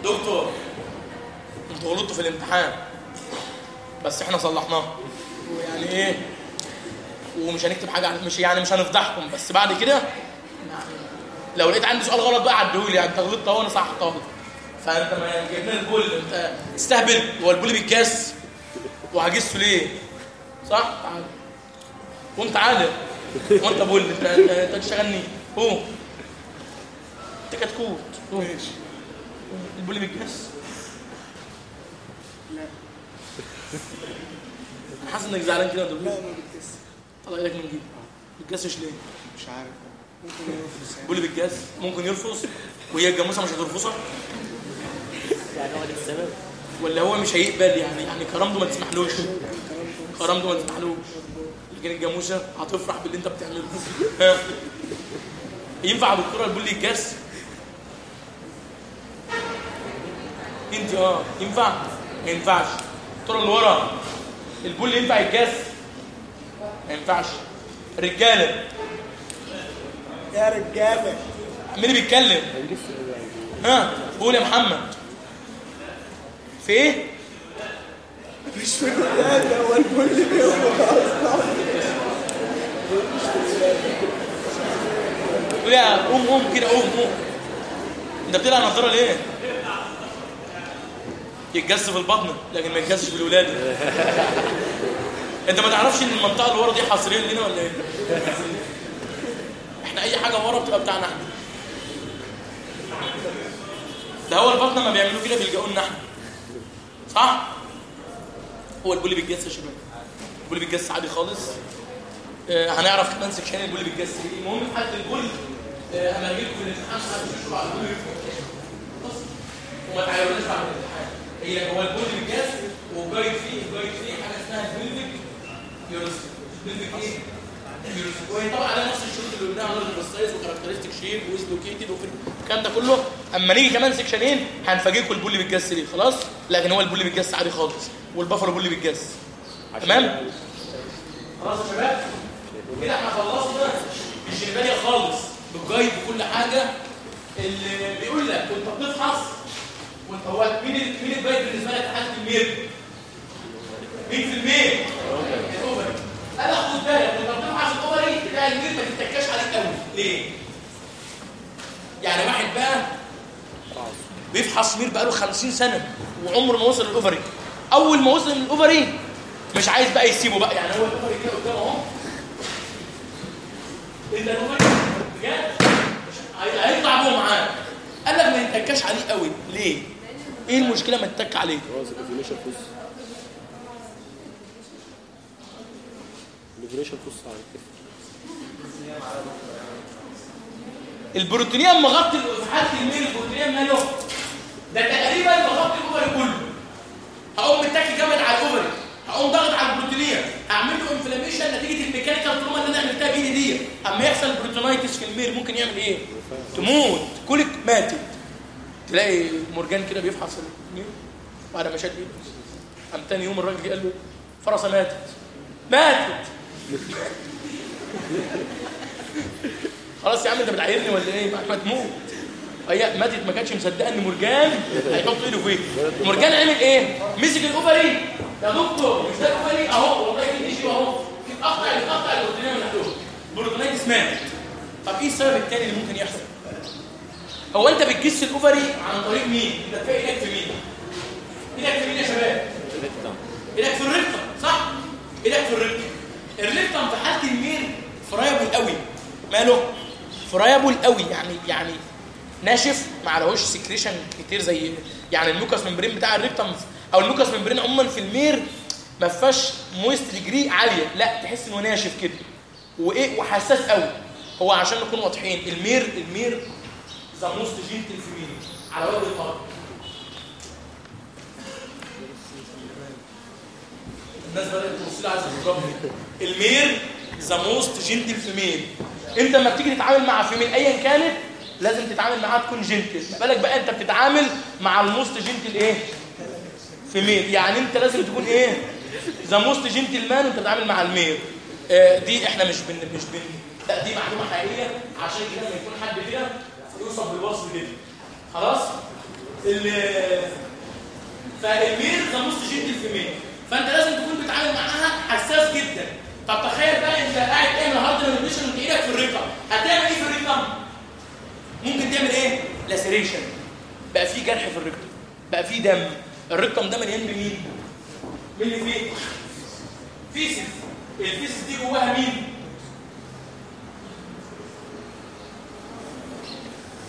دكتور أنتوا غلطتوا في الامتحان. بس إحنا صلحناه. ويعني إيه؟ ومش هنكتب حاجة مش يعني مش هنفضحكم. بس بعد كده لو لقيت عندي سؤال غلط بقى عدهولي يعني انت غلطت اهو أنا صححته فانت ما جبنا البول. انت تستهبل. هو البول بيتجس وهجسه ليه؟ صح؟ قوم تعالى. وانت بول. انت انت تشتغلني. قوم. انت كتكوت. قوم البول بيتجس أنا حاسس إنك زعلان كده يا دكتور؟ لا ما بتجس طلع إيدك من جيبك ما بتجسش ليه؟ مش عارف. ممكن ينفس يعني البول بيتجس ممكن يرفص وهي الجاموسة مش هترفصك يعني هو ده السبب ولا هو مش هيقبل يعني؟ يعني كرامته ما تسمحلوش. كرامته ما تسمحلوش. لكن الجاموسة هتفرح باللي انت بتعمله. ينفع يا دكتوره البول يتجس انت آه ينفع؟ ما ينفعش. الدكتوره اللي ورا. البول ينفع يتجس؟ ما ينفعش. رجالة. يا رجالة. مين اللي بيتكلم؟ ها؟ قول يا محمد. في إيه؟ مش في الولاده هو بيولد أصلا قول يا قوم قوم كده قوم قوم. انت بتقلع النضاره ليه؟ يتجس في البطن لكن ما يتجسش في الولادة. انت ما تعرفش ان المنطقة اللي ورا دي حصريه لنا ولا إيه؟ إحنا أي حاجة ورا بتبقى بتاعنا إحنا. ده هو الباطنة ما بيعملوه كده بيلجأوا لنا إحنا. صح؟ هو ال bull بيتجس يا شباب. ال bull بيتجس عادي خالص. آه، هنعرف كمان section ال bull بيتجس إيه المهم حد ال bull آه، اما أجي لكم في الامتحان حد يشوف على ال bull. وما تعيروناش بعد الامتحان. هي هو ال bull بيتجس و guide فيه و guide فيه حاجة اسمها ال pelvic urethra ال pelvic إيه؟ وهي طبعا على نفس الشروط اللي قلناها على ال size و characteristic shape where is located الكلام ده كله. أما نيجي كمان section ين هنفاجئكم ال bull بيتجس ليه خلاص؟ لكن هو ال bull بيتجس عادي خالص. وال buffalo bull بيتجس تمام؟ خلاص يا شباب؟ كده إحنا خلصنا ال genitalia خالص. بال guide بكل حاجة اللي بيقول لك. وانت بتفحص وانت هو مين مين ال guide بالنسبة لك حاله ال mare؟ مين في ال mare؟ ال ovary أنا خد بالك وانت بتفحص ال ovary تلاقي ال mare ما تتكاش عليك قوي ليه؟ يعني واحد بقى بيفحص mare بقاله 50 سنة وعمره ما وصل لل ovary. أول ما وصل لل ovary مش عايز بقى يسيبه بقى. يعني هو ال ovary كده قدامه أهو. انت ال ovary بجد هيطلع بوه معاه. قال لك ما يتكاش عليه قوي ليه؟ إيه المشكلة ما تتك عليه؟ ال peritoneum مغطي حاله ال mare ال peritoneum ماله ده تقريبا مغطي ال ovary كله. هقوم متكي جامد على ال ovary. هقوم ضاغط على ال peritoneum هعمل له inflammation نتيجة ال mechanical trauma اللي أنا عملتها بايدي دي. أما يحصل peritonitis في ال mare ممكن يعمل إيه؟ تموت. كلك ماتت. تلاقي مرجان كده بيفحص ال mare بعد ما شال ايده. قام تاني يوم الراجل قال له فرسة ماتت. ماتت! خلاص يا عم انت بتعايرني ولا إيه؟ ما تموت. هي ماتت ما كانتش مصدقة إن مرجان هيحط إيده فيه مرجان عمل إيه؟ مسك ال ovary. يا دكتور مش ده ال ovary؟ أهو والله يجي أهو. يتقطع يتقطع ال peritoneum من تحته ال peritonitis مات طب إيه السبب الثاني اللي ممكن يحصل؟ هو انت بتجس ال ovary عن طريق مين؟ انت في إيدك في مين؟ إيدك في مين يا شباب؟ إيدك في ال rectum صح؟ إيدك في ال rectum ال rectum في حاله ال mare friable قوي. ماله؟ friable قوي يعني يعني ناشف ما عليهوش secretion كتير زي يعني ال mucous membrane بتاع ال rectum أو ال mucous membrane عموما في ال mare ما فيهاش moist degree عالية. لا تحس إنه ناشف كده. وإيه؟ وحساس قوي. هو عشان نكون واضحين ال mare ال mare the most gentle female على وجه الأرض الناس بدأت تبص لي عايزة تضربني ال mare the most gentle female انت لما بتيجي تتعامل مع female ايا كانت لازم تتعامل معاها تكون gentle ما بالك بقى انت بتتعامل مع ال most gentle إيه female. يعني انت لازم تكون إيه؟ the most gentleman وانت بتتعامل مع ال mare آه دي إحنا مش بن مش بن لا دي معلومه حقيقية عشان كده لما يكون حد كده يوصف بالوصف كده. خلاص؟ ال- فال mare the most gentle female. فأنت لازم تكون بتتعامل معاها حساس جدا. طب تخيل بقى أنت قاعد تعمل hard palpation وانت في ال rectum. هتعمل إيه في ال rectum؟ ممكن تعمل إيه؟ laceration بقى في جرح في ال rectum. بقى في دم. ال rectum ده مليان بمين مين اللي فيه feces ال feces دي جواها مين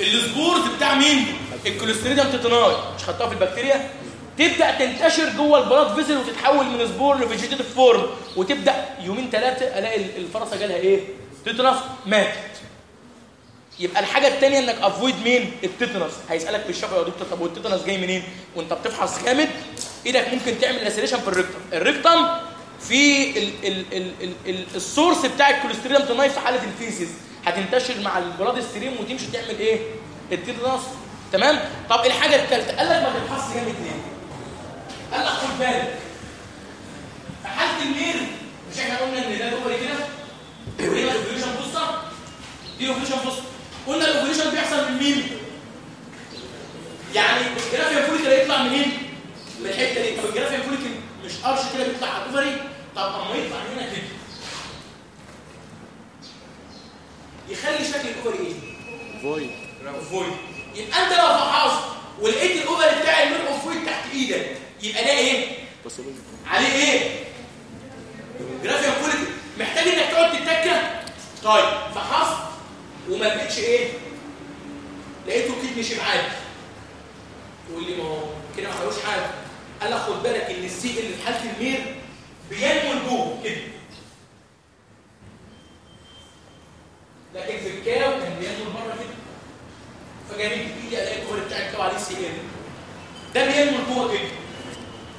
ال spores بتاع مين؟ ال Clostridium tetani مش خدتها في البكتيريا؟ تبدأ تنتشر جوه ال blood vessel وتتحول من spore ل vegetative form. وتبدأ يومين ثلاثة ألاقي الفرسة جالها إيه؟ tetanus ماتت. يبقى الحاجة الثانية إنك avoid مين؟ ال tetanus هيسألك في الشفوي يا دكتور طب وال tetanus جاي منين؟ وأنت بتفحص جامد إيدك ممكن تعمل laceration في ال rectum ال rectum في ال ال ال ال ال ال spores بتاع ال Clostridium tetani في حالة ال feces هتنتشر مع ال blood stream وتمشي تعمل إيه؟ ال tetanus تمام؟ طب الحاجة الثالثه قال لك ما تفحصش جامد ليه قال لك خد بالك. في حالة المير مش إحنا قلنا إن ده دوري كده؟ وهنا الفيوجن بصه دي اوفيشن بص قلنا الاوفيشن بيحصل من مين؟ يعني الجرافيا فوليكل هيطلع منين من الحته دي. طب الجرافيا فوليكل مش قرش كده بيطلع على الأوفري؟ طب أما يطلع هنا كده. يخلي شكل الاوفري إيه؟ فويد فويد يبقى أنت لو فحصت ولقيت الأوفر بتاع الميل اوف فويد تحت إيدك يبقى ده إيه؟ عليه إيه؟ جرافيا كواليتي محتاج إنك تقعد تتكة؟ طيب فحصت وما لقيتش إيه؟ لقيته كدني شبعان تقول لي ما هو كده ما حاجة. قال لك خد بالك إن السي اللي في حالة المير بينمو لجوه كده. لكن في ال cow كان بينمو لبره كده. في ايدي الاقي الكورة بتاع ال cow عليه CL ده بينمو لجوه كده.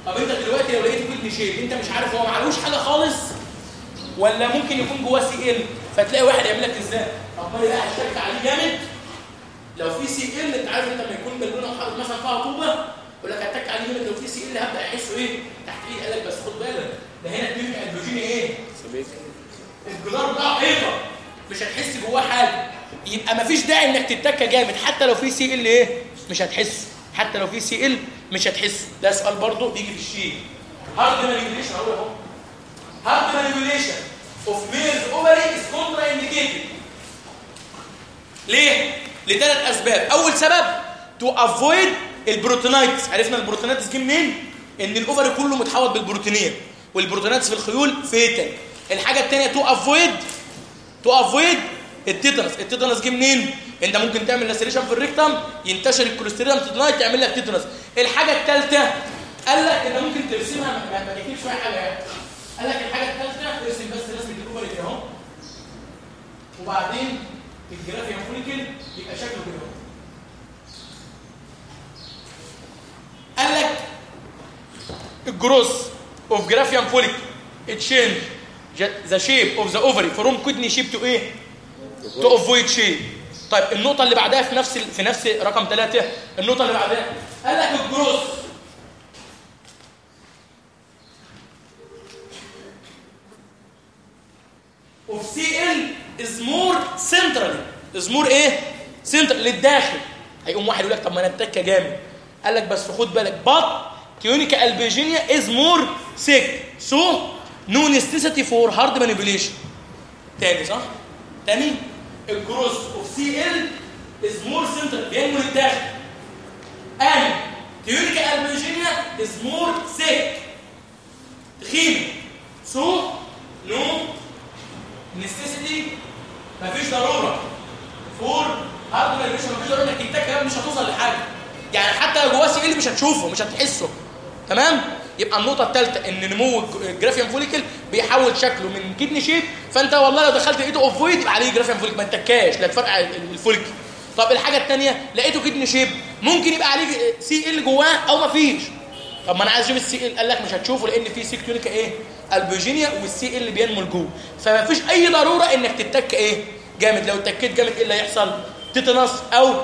طب أنت دلوقتي لو لقيت kidney shape أنت مش عارف هو معلوش حاجة خالص؟ ولا ممكن يكون جواه CL؟ فتلاقي واحد يعمل لك إزاي؟ طب ما أنا هتك عليه جامد. لو في CL أنت عارف أنت لما يكون بالونه وحاطط مثلا فيها طوبه يقول لك هتك عليه جامد. لو في CL هبدأ احسه إيه؟ تحت ايدي قال لك بس خد بالك ده هنا بيرجع البروجين إيه؟ سميك. الجدار بتاعه حيطة. مش هتحس جواه حاجة. يبقى مفيش داعي إنك تتكى جامد. حتى لو في CL إيه مش هتحسه حتى لو في CL مش هتحسه ده سؤال برضه بيجي في الشيء. hard manipulation اهو أهو. hard manipulation of mare's ovary is contra ليه؟ لثلاث أسباب. أول سبب to avoid ال peritonitis. عرفنا ال peritonitis جه منين؟ إن ال ovary كله متحوط بال peritoneum وال peritonitis في الخيول fatal. الحاجة الثانية to avoid to avoid ال tetanus ال tetanus جه منين؟ انت ممكن تعمل laceration في ال rectum ينتشر ال Clostridium tetani تعمل لك tetanus الحاجة الثالثه قال لك انت ممكن ترسمها ما تكتبش فيها حاجة؟ قال لك الحاجة الثالثه ارسم بس رسمه ال ovary كده اهو وبعدين ال Graafian follicle يبقى شكله كده اهو قال لك ال growth of Graafian follicle change the shape of the ovary from kidney shape to إيه to ovoid shape طيب النقطة اللي بعدها في نفس في نفس رقم ثلاثة النقطة اللي بعدها. قال لك الجروس of CL is more centrally is more إيه سنترال للداخل. هيقوم واحد يقول لك طب ما أنا اتكه جامد. قال لك بس خد بالك. but tunica albuginea is more thick so no necessity for hard manipulation تاني صح؟ تاني؟ ال growth of CL is more central بينمو للداخل and tunica albuginea is more thick تخين so no necessity مفيش ضرورة. for hard manipulation مفيش ضرورة إنك تتكه مش هتوصل لحاجة. يعني حتى لو جواه CL مش هتشوفه مش هتحسه. تمام؟ يبقى النقطة الثالثة إن نمو ال Graafian follicle بيحول شكله من kidney shape فأنت والله لو دخلت ايدك ovoid يبقى عليه Graafian follicle ما تتكاش لا تفرقع ال follicle. طب الحاجة الثانية لقيته kidney shape ممكن يبقى عليه CL جواه أو ما فيش. طب ما أنا عايز أشوف ال CL قال لك مش هتشوفه لأن في thick tunica إيه؟ albuginea وال CL بينمو لجوه. فما فيش أي ضرورة إنك تتك إيه؟ جامد. لو اتكيت جامد إيه اللي هيحصل؟ tetanus أو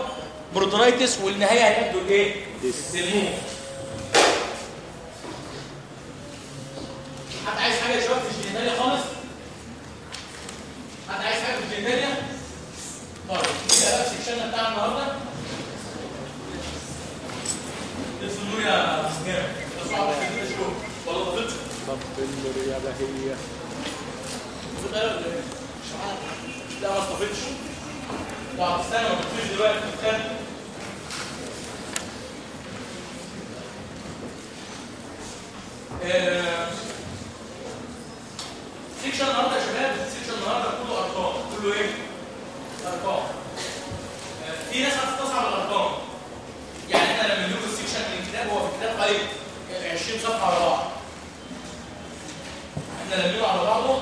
peritonitis والنهاية هيؤدوا لإيه الموت حد عايز حاجة يا شباب في ال genitalia خالص؟ حد عايز حاجة في ال genitalia طيب نبدا بقى السكشن بتاع النهارده؟ اسم النور يا سجارة ده صعب كده شوف ولا ضغط طب ولا إيه؟ مش عارف لا ما اصطفتش لا استنى ما تطفيش دلوقتي. استنى. آه، section النهارده يا شباب section النهارده كله ارقام كله إيه؟ أرقام. آه، في ناس هتستصعب الأرقام. يعني إحنا لما بنقول ال section من الكتاب هو في الكتاب قريب. 20 صفحة على بعض. إحنا لما على بعضه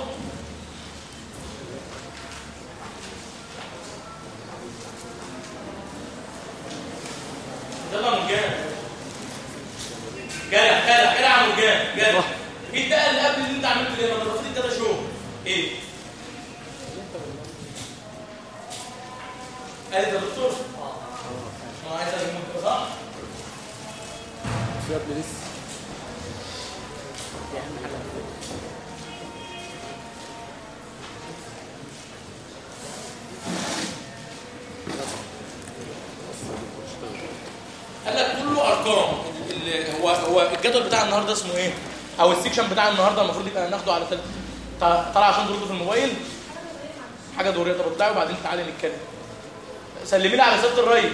يلا مرجان جدع جدع جدع مرجان جدع إيه بقى اللي قبل اللي أنت عملته ليه؟ ما المفروض انت ده شغل إيه؟ قال ده دكتور؟ آه ما عايز المنطقة صح؟ شباب لسه قال لك كله أرقام هو هو الجدول بتاع النهارده اسمه إيه؟ أو السكشن بتاع النهارده المفروض يبقى ناخده على تل... طلع طلع عشان ترده في الموبايل. حاجة دورية طب اطلعي وبعدين تعالي نتكلم. سلمي لي على سياده الريس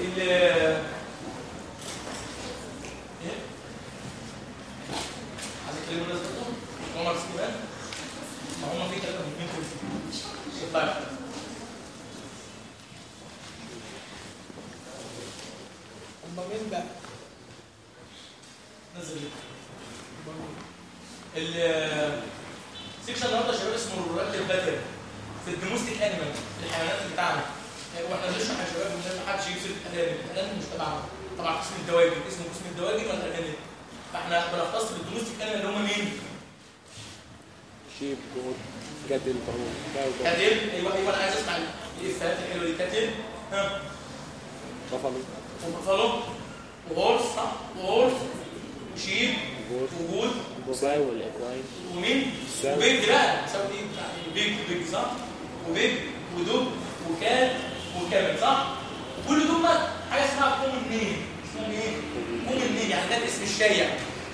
ال مهمين كل طيب أما مين بقى؟ نزل ال section النهارده يا شباب اسمه ال reproductive pattern في ال domestic animal الحيوانات بتاعنا. وإحنا بنشرح يا شباب إن ما حدش سيره الارانب الارانب مش تبعنا طبعا قسم الدواجن. اسمه قسم الدواجن ولا الارانب فإحنا بنختص بال domestic animal اللي هم مين؟ شيب جود كاتل طاووس. كاتل. أيوه أيوه أنا عايز أسمع الافيهات الحلوة دي. كاتل. ها. بافالو. وبفالو وهورس صح وهورس وشيب جود وجود بوباي والاكواين ومين؟ وبيج بقى تساوي إيه؟ بيج بيج صح؟ وبيج ودب وكال وكامل صح؟ كل دول حاجة اسمها كومن نيم اسمهم إيه؟ كومن نيم يعني ده الاسم الشائع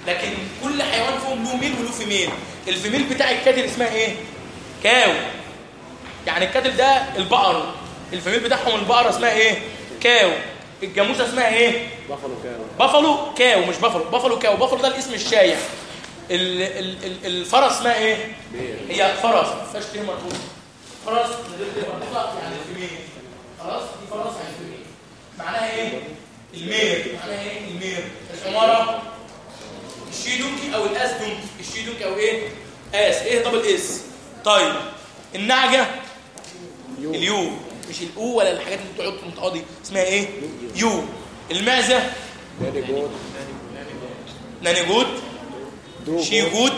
لكن كل حيوان فيهم له male وله female ال female بتاع ال cattle اسمها إيه؟ cow يعني ال cattle ده البقر ال female بتاعهم البقرة اسمها إيه؟ cow الجاموسة اسمها إيه؟ buffalo cow buffalo cow مش buffalo buffalo cow buffalo ده الاسم الشائع ال ال ال الفرس اسمها إيه؟ هي فرس ما فيهاش كلمة مربوطه فرس من غير كلمة مربوطه يعني خلاص دي فرس يعني ال female معناها إيه؟ ال mare. معناها إيه؟ ال mare. الحماره ال she donkey أو ال ass donkey ال she donkey أو إيه؟ ass. A double S طيب النعجة؟ ewe ال ewe. مش الاو ولا الحاجات اللي بتقعد متقاضي اسمها إيه؟ ewe. goat. nanny goat. doe she goat.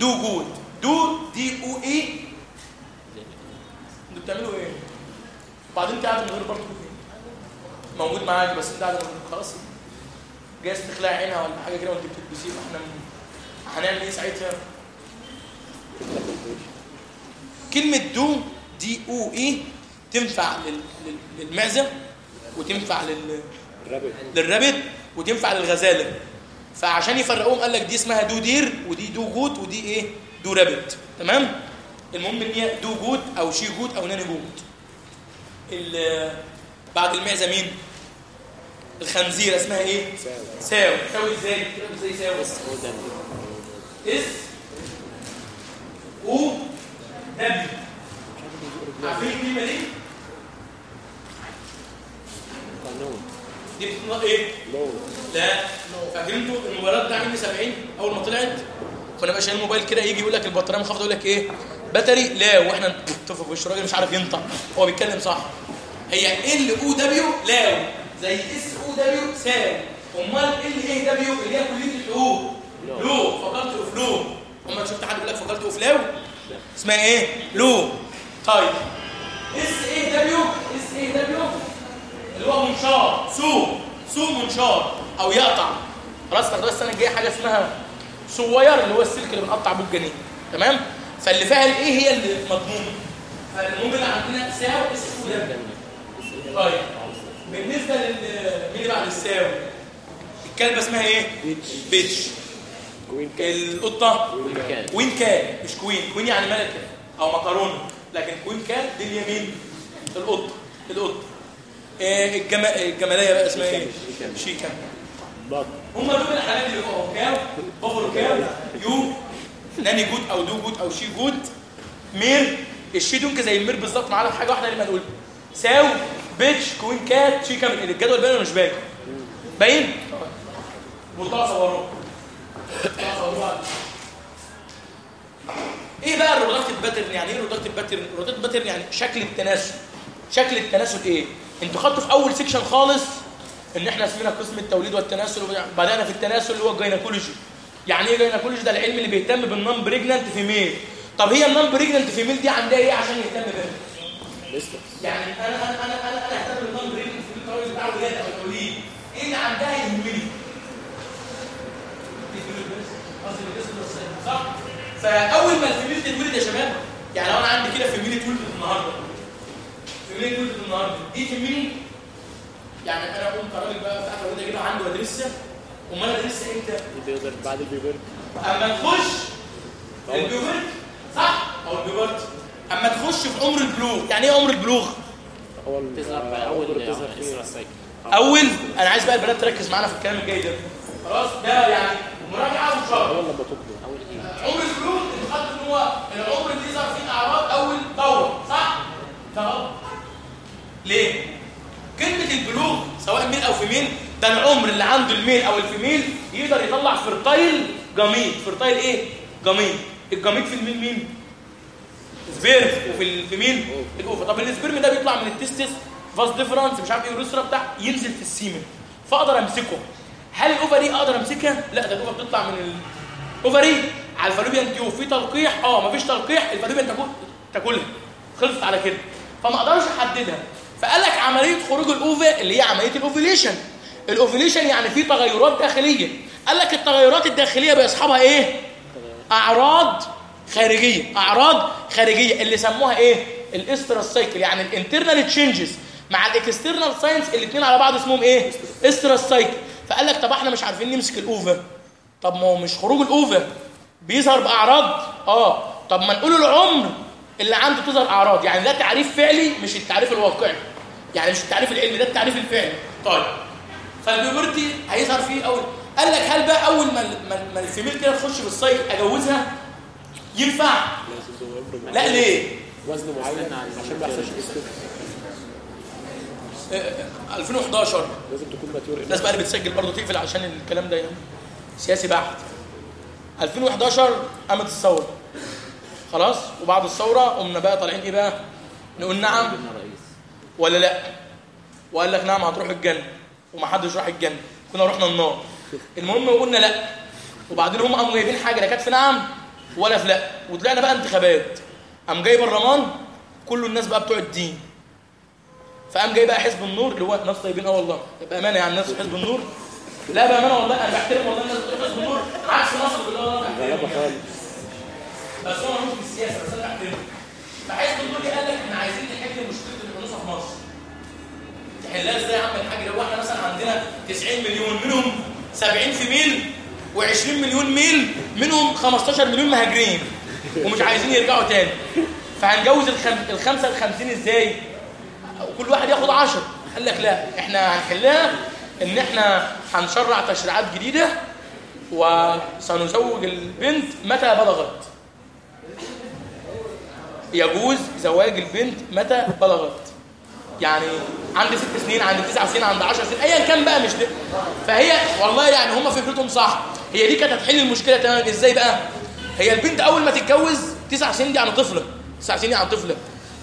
doe goat. doe D O E. أنتوا بتعملوا إيه؟ وبعدين انت قاعد من غير برضه موجود معاك بس انت قاعد من غير خلاص. جايز تخلع عينها ولا حاجة كده وانت بتلبسيه فاحنا م- هنعمل إيه ساعتها؟ كلمة doe D O E. تنفع لل... لل... للمعزة وتنفع لل... وتنفع للغزالة. فعشان يفرقوهم قال لك دي اسمها doe deer ودي doe goat ودي إيه؟ doe rabbit تمام؟ المهم إن هي doe goat أو she goat أو nanny goat بعد المعزة مين؟ الخنزيره اسمها إيه؟ sow. sow. إزاي إزاي؟ ساوي اس أو دبليو إس أو دبليو عارفين الكلمة دي قانون دي بتنطق إيه؟ لا. فاكرين أنتوا الموبايلات بتاع ام 70 أول ما طلعت؟ كنا بقى شايلين الموبايل كده يجي يقول لك البطارية منخفضه يقول لك إيه؟ battery low إحنا نتف ف وش الراجل مش عارف ينطق. هو بيتكلم صح. هي ال أو دبليو لاو. زي اس أو دبليو ساو. أمال L A W؟ اللي هي كلية الحقوق. law. Faculty of Law. أمال شفت حد بيقول لك Faculty of low؟ اسمها إيه؟ law. طيب. إس اي دبليو؟ إس اي دبليو؟ اللي هو منشار. saw. saw منشار. أو يقطع. خلاص تاخدوها السنة الجايه حاجة اسمها saw wire اللي هو السلك اللي بنقطع بيه الجنين تمام؟ فاللي فيها ال A هي اللي مضمونه فالمهم عندنا ساو إس أو دبليو. طيب. بالنسبة للمين بعد ال sow؟ الكلبه اسمها إيه؟ bitch bitch القطة؟ queen queen cat مش queen queen يعني ملكة أو مكرونه لكن queen cat دي اللي مين القطه القطه إيه الجما... الجمالية بقى اسمها إيه؟ she camel. هم دول الحالات اللي فوق cow buffalo cow. ewe nanny goat أو doe goat أو she goat. mare ال she donkey زي ال mare بالظبط معانا حاجة واحدة اللي ما نقول. sow bitch queen cat she camel من الجدول باين ولا مش باين باين؟ وطلع صوروه طلع صوروه إيه بقى ال reproductive pattern يعني؟ إيه ال reproductive pattern ال reproductive pattern يعني شكل التناسل شكل التناسل إيه؟ أنتوا خدتوا في أول section خالص إن إحنا اسمنا قسم التوليد والتناسل وبدانا في التناسل اللي هو ال gynecology. يعني إيه gynecology ده العلم اللي بيهتم بال non pregnant female طب هي ال non pregnant female دي عندها إيه عشان يهتم بيها؟ يعني أنا أنا أنا أنا أهتم بال non pregnant female بتاع الولادة أو التوليد. إيه اللي عندها يهمني؟ قصدي الجسم صح؟ فأول ما ال female تتولد يا شباب يعني لو أنا عندي كده female اتولدت النهارده. female اتولدت النهارده. دي تهمني يعني أنا أقوم كراجل بقى بتاع الولادة اجيبها عنده وادرسها أمال ادرسها إمتى؟ بيقدر بعد ال puberty أما تخش ال puberty صح؟ أو ال puberty أما تخش في عمر البلوغ يعني إيه عمر البلوغ؟ أول تظهر آه، أول تظهر. أول. أنا عايز بقى البنات تركز معانا في الكلام الجاي ده. خلاص ده يعني مراجعة وشرح اول لما تكبر اول عمر البلوغ انت خدت إن هو العمر اللي يظهر فيه اعراض أول دورة صح؟ تمام ليه؟ كلمة البلوغ سواء male أو female ده العمر اللي عنده ال male أو ال female يقدر يطلع fertile gamete fertile إيه؟ gamete ال gamete في ال male مين؟ sperm وفي ال female ال ova طب ال sperm ده بيطلع من ال testis vas deferens مش عارف إيه ال urethra بتاع ينزل في ال semen فأقدر أمسكه هل ال ova دي أقدر أمسكها؟ لا ده ال ova بتطلع من ال ovary على ال fallopian tube في تلقيح آه مفيش تلقيح ال fallopian تاكل تاكلها. خلصت على كده. فما أقدرش احددها فقال لك عملية خروج ال ova اللي هي عملية ال ovulation. ال ovulation يعني في تغيرات داخلية. قال لك التغيرات الداخلية بيصحبها إيه؟ أعراض خارجية. أعراض خارجية. اللي سموها إيه؟ ال estrous cycle. يعني ال internal changes مع ال external signs الاثنين على بعض اسمهم إيه؟ estrous cycle. فقال لك طب إحنا مش عارفين نمسك ال ova طب ما هو مش خروج الاوفا بيظهر بأعراض؟ آه. طب ما نقول العمر اللي عنده تظهر أعراض. يعني ده تعريف فعلي مش التعريف الواقعي. يعني مش التعريف العلمي ده التعريف الفعلي. طيب فال puberty هيظهر فيه أول. قال لك هل بقى أول ما ما, ال female كده تخش في ال cycle أجوزها؟ ينفع. لا ليه؟ وزن معين عشان ما يحصلش كده آه، 2011 لازم تكون mature الناس بقى اللي بتسجل برضه تقفل عشان الكلام ده يعني. سياسي بحت. 2011 قامت الثورة. خلاص؟ وبعد الثورة قمنا بقى طالعين إيه بقى؟ نقول نعم ولا لأ؟ وقال لك نعم هتروح الجنة. ومحدش راح الجنة. كنا رحنا النار. المهم قلنا لأ. وبعدين هم قاموا جايبين حاجة لا كانت في نعم ولا في لأ. وطلعنا بقى انتخابات. قام جايب الرمان كله الناس بقى بتوع الدين. فقام جاي بقى حزب النور اللي هو ناس طيبين آه والله. بأمانة يعني في حزب النور. لا بامانه والله أنا بحترم والله الناس بتوع حزب النور عكس مصر كلها والله خالص. بس هو ملوش في السياسة بس أنا بحترمه. النور جه قال لك إحنا عايزين نحل مشكلة الانوثه في مصر. تحلها إزاي يا عم الحاج؟ لو إحنا مثلا عندنا 90 مليون منهم 70 في ميل و20 مليون ميل منهم 15 مليون مهاجرين ومش عايزين يرجعوا تاني. فهنجوز الخم... الخمسة الخمسين إزاي؟ وكل واحد ياخد 10 قال لك لا إحنا هنحلها إن إحنا هنشرع تشريعات جديدة وسنزوج البنت متى بلغت. يجوز زواج البنت متى بلغت. يعني عند ست سنين عند تسع سنين عند عشر سنين ايا كان بقى مش ده. فهي والله يعني هم فكرتهم صح. هي دي كانت هتحل المشكلة تماما. إزاي بقى؟ هي البنت أول ما تتجوز تسع سنين دي يعني طفلة. تسع سنين يعني طفلة.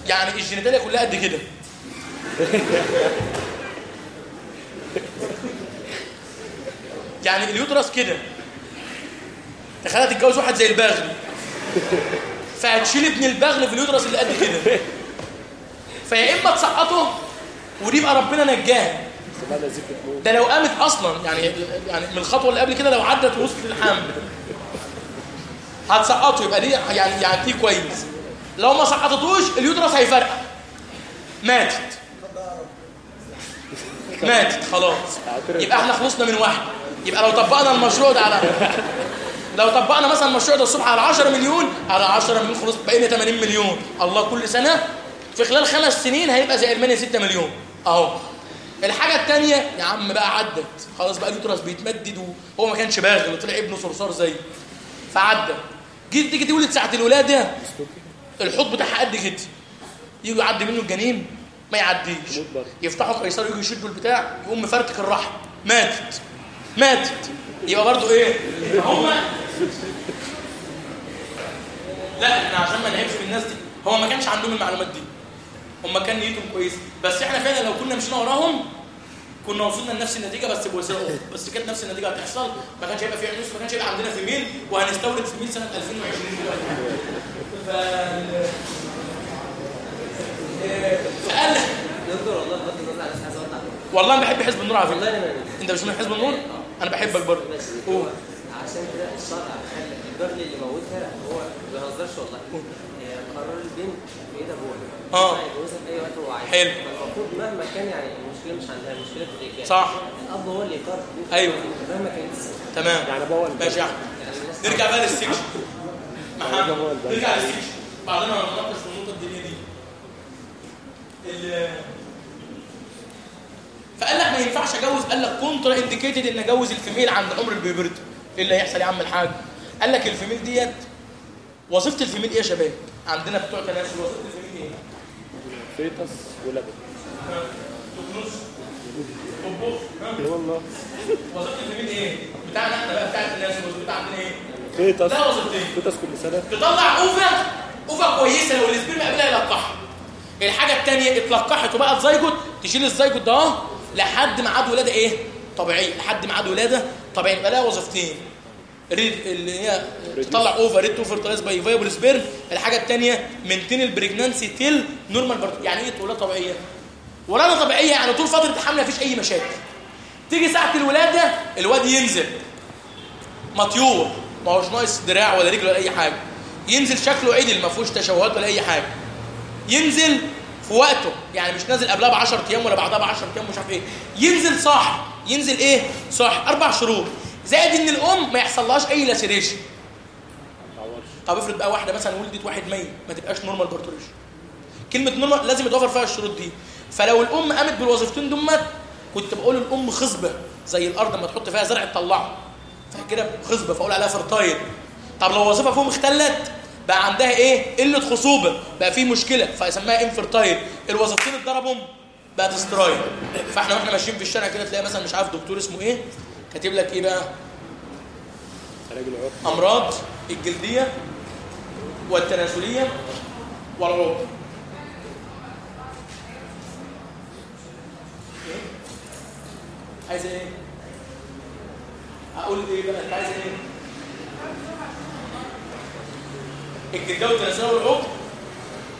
يعني الجينيتاليا كلها قد كده. يعني اليوترس كده. تخيلها تتجوز واحد زي البغل فهتشيل ابن البغل في اليوترس اللي قد كده. فيا إما تسقطه ودي يبقى ربنا نجاه. ده لو قامت أصلا يعني يعني من الخطوة اللي قبل كده لو عدت وسط الحمل. هتسقطه يبقى دي يعني يعني دي كويس. لو ما سقطتوش اليوترس هيفرقع. ماتت. ماتت خلاص. يبقى إحنا خلصنا من واحد. يبقى لو طبقنا المشروع ده على لو طبقنا مثلا المشروع ده الصبح على 10 مليون على 10 مليون خلص بقينا 80 مليون. الله كل سنة في خلال خمس سنين هيبقى زي ألمانيا 6 مليون. أهو. الحاجة الثانية يا عم بقى عدت. خلاص بقى اليوترس بيتمدد وهو ما كانش باغل طلع ابنه صرصار زيه فعدى. جيت تيجي تولد ساعة الولادة الحوض بتاعها قد كده. يجي يعدي منه الجنين ما يعديش. يفتحوا قيصر يجوا يشدوا البتاع يقوم مفرتك الرحم. ماتت. ماتت يبقى برضه إيه؟ هم لا إحنا عشان ما نعيبش الناس دي هو ما كانش عندهم المعلومات دي. هم كان نيتهم كويسة. بس إحنا فعلا لو كنا مشينا وراهم كنا وصلنا لنفس النتيجة بس بوسيله أخرى بس كانت نفس النتيجة هتحصل. ما كانش هيبقى في عنوس ما كانش هيبقى عندنا في ميل وهنستورد في ميل سنة 2020 دلوقتي ف فقال والله أنا بحب حزب النور على فكرة. أنت مش من حزب النور؟ أنا بحبك برضه. بس. هو عشان كده الشرع خلى البغل اللي موتها هو ما بيهزرش والله. هي قرار البنت في ايد ابوها آه. يجوزها في أي وقت هو عايز حلو. المفروض مهما كان يعني المشكلة مش عندها المشكلة في الرجاله صح. الأب هو اللي يقرر. أيوه. مهما كانت تمام. يعني ابوه اللي ماشي يا أحمد. يعني نرجع بقى لل section البنك. نرجع لل section بعدين أنا هنناقش في النقطة دي ال- ينفعش أجوز قال لك contraindicated ان أجوز ال female عند عمر ال puberty إيه اللي هيحصل يا عم الحاج؟ قال لك ال female ديت وظيفة ال female إيه يا شباب؟ عندنا بتوع تناسل وظيفة ال female إيه؟ fetus ولبن؟ تكنس طبخ والله وظيفة ال female إيه؟ بتاعنا إحنا بقى بتاع التناسل وظيفتها عندنا إيه؟ fetus لا وظيفتين. fetus كل سنة. تطلع ova ova كويسة لو ال sperm قبلها يلقحها. الحاجة الثانية اتلقحت وبقت زيجوت تشيل الزيجوت ده لحد ميعاد ولاده إيه؟ طبيعيه لحد ميعاد ولاده طبيعي. يبقى لها وظيفتين. اللي هي تطلع ready to fertilize by viable sperm الحاجة الثانية maintain ال pregnancy till normal يعني إيه ولاده طبيعية؟ ولاده طبيعية. يعني طول فترة الحمل مفيش أي مشاكل. تيجي ساعة الولادة الواد ينزل. mature. ما هوش ناقص دراع ولا رجل ولا أي حاجة. ينزل شكله عدل ما فيهوش تشوهات ولا أي حاجة. ينزل في وقته يعني مش نازل قبلها ب 10 أيام ولا بعدها ب 10 أيام مش عارف إيه. ينزل صح ينزل إيه؟ صح أربع شروط. زائد إن الأم ما يحصلهاش أي laceration طب افرض بقى واحدة مثلا ولدت واحد ميت ما تبقاش normal parturition كلمة normal لازم يتوفر فيها الشروط دي. فلو الأم قامت بالوظيفتين دمت كنت بقول الأم خصبة زي الأرض لما تحط فيها زرع تطلعه. فكده خصبة فأقول عليها fertile طب لو وظيفة فيهم اختلت بقى عندها إيه؟ قلة خصوبة. بقى في مشكلة. فاسميها infertile الوظيفتين اتضربوا. بقت sterile فاحنا وإحنا ماشيين في الشارع كده تلاقي مثلا مش عارف دكتور اسمه إيه؟ كاتب لك إيه بقى؟ أمراض الجلدية والتناسليه والعروق؟ عايز إيه؟ أقول إيه بقى؟ انت عايز إيه؟ الجلديه والتناسليه والعروق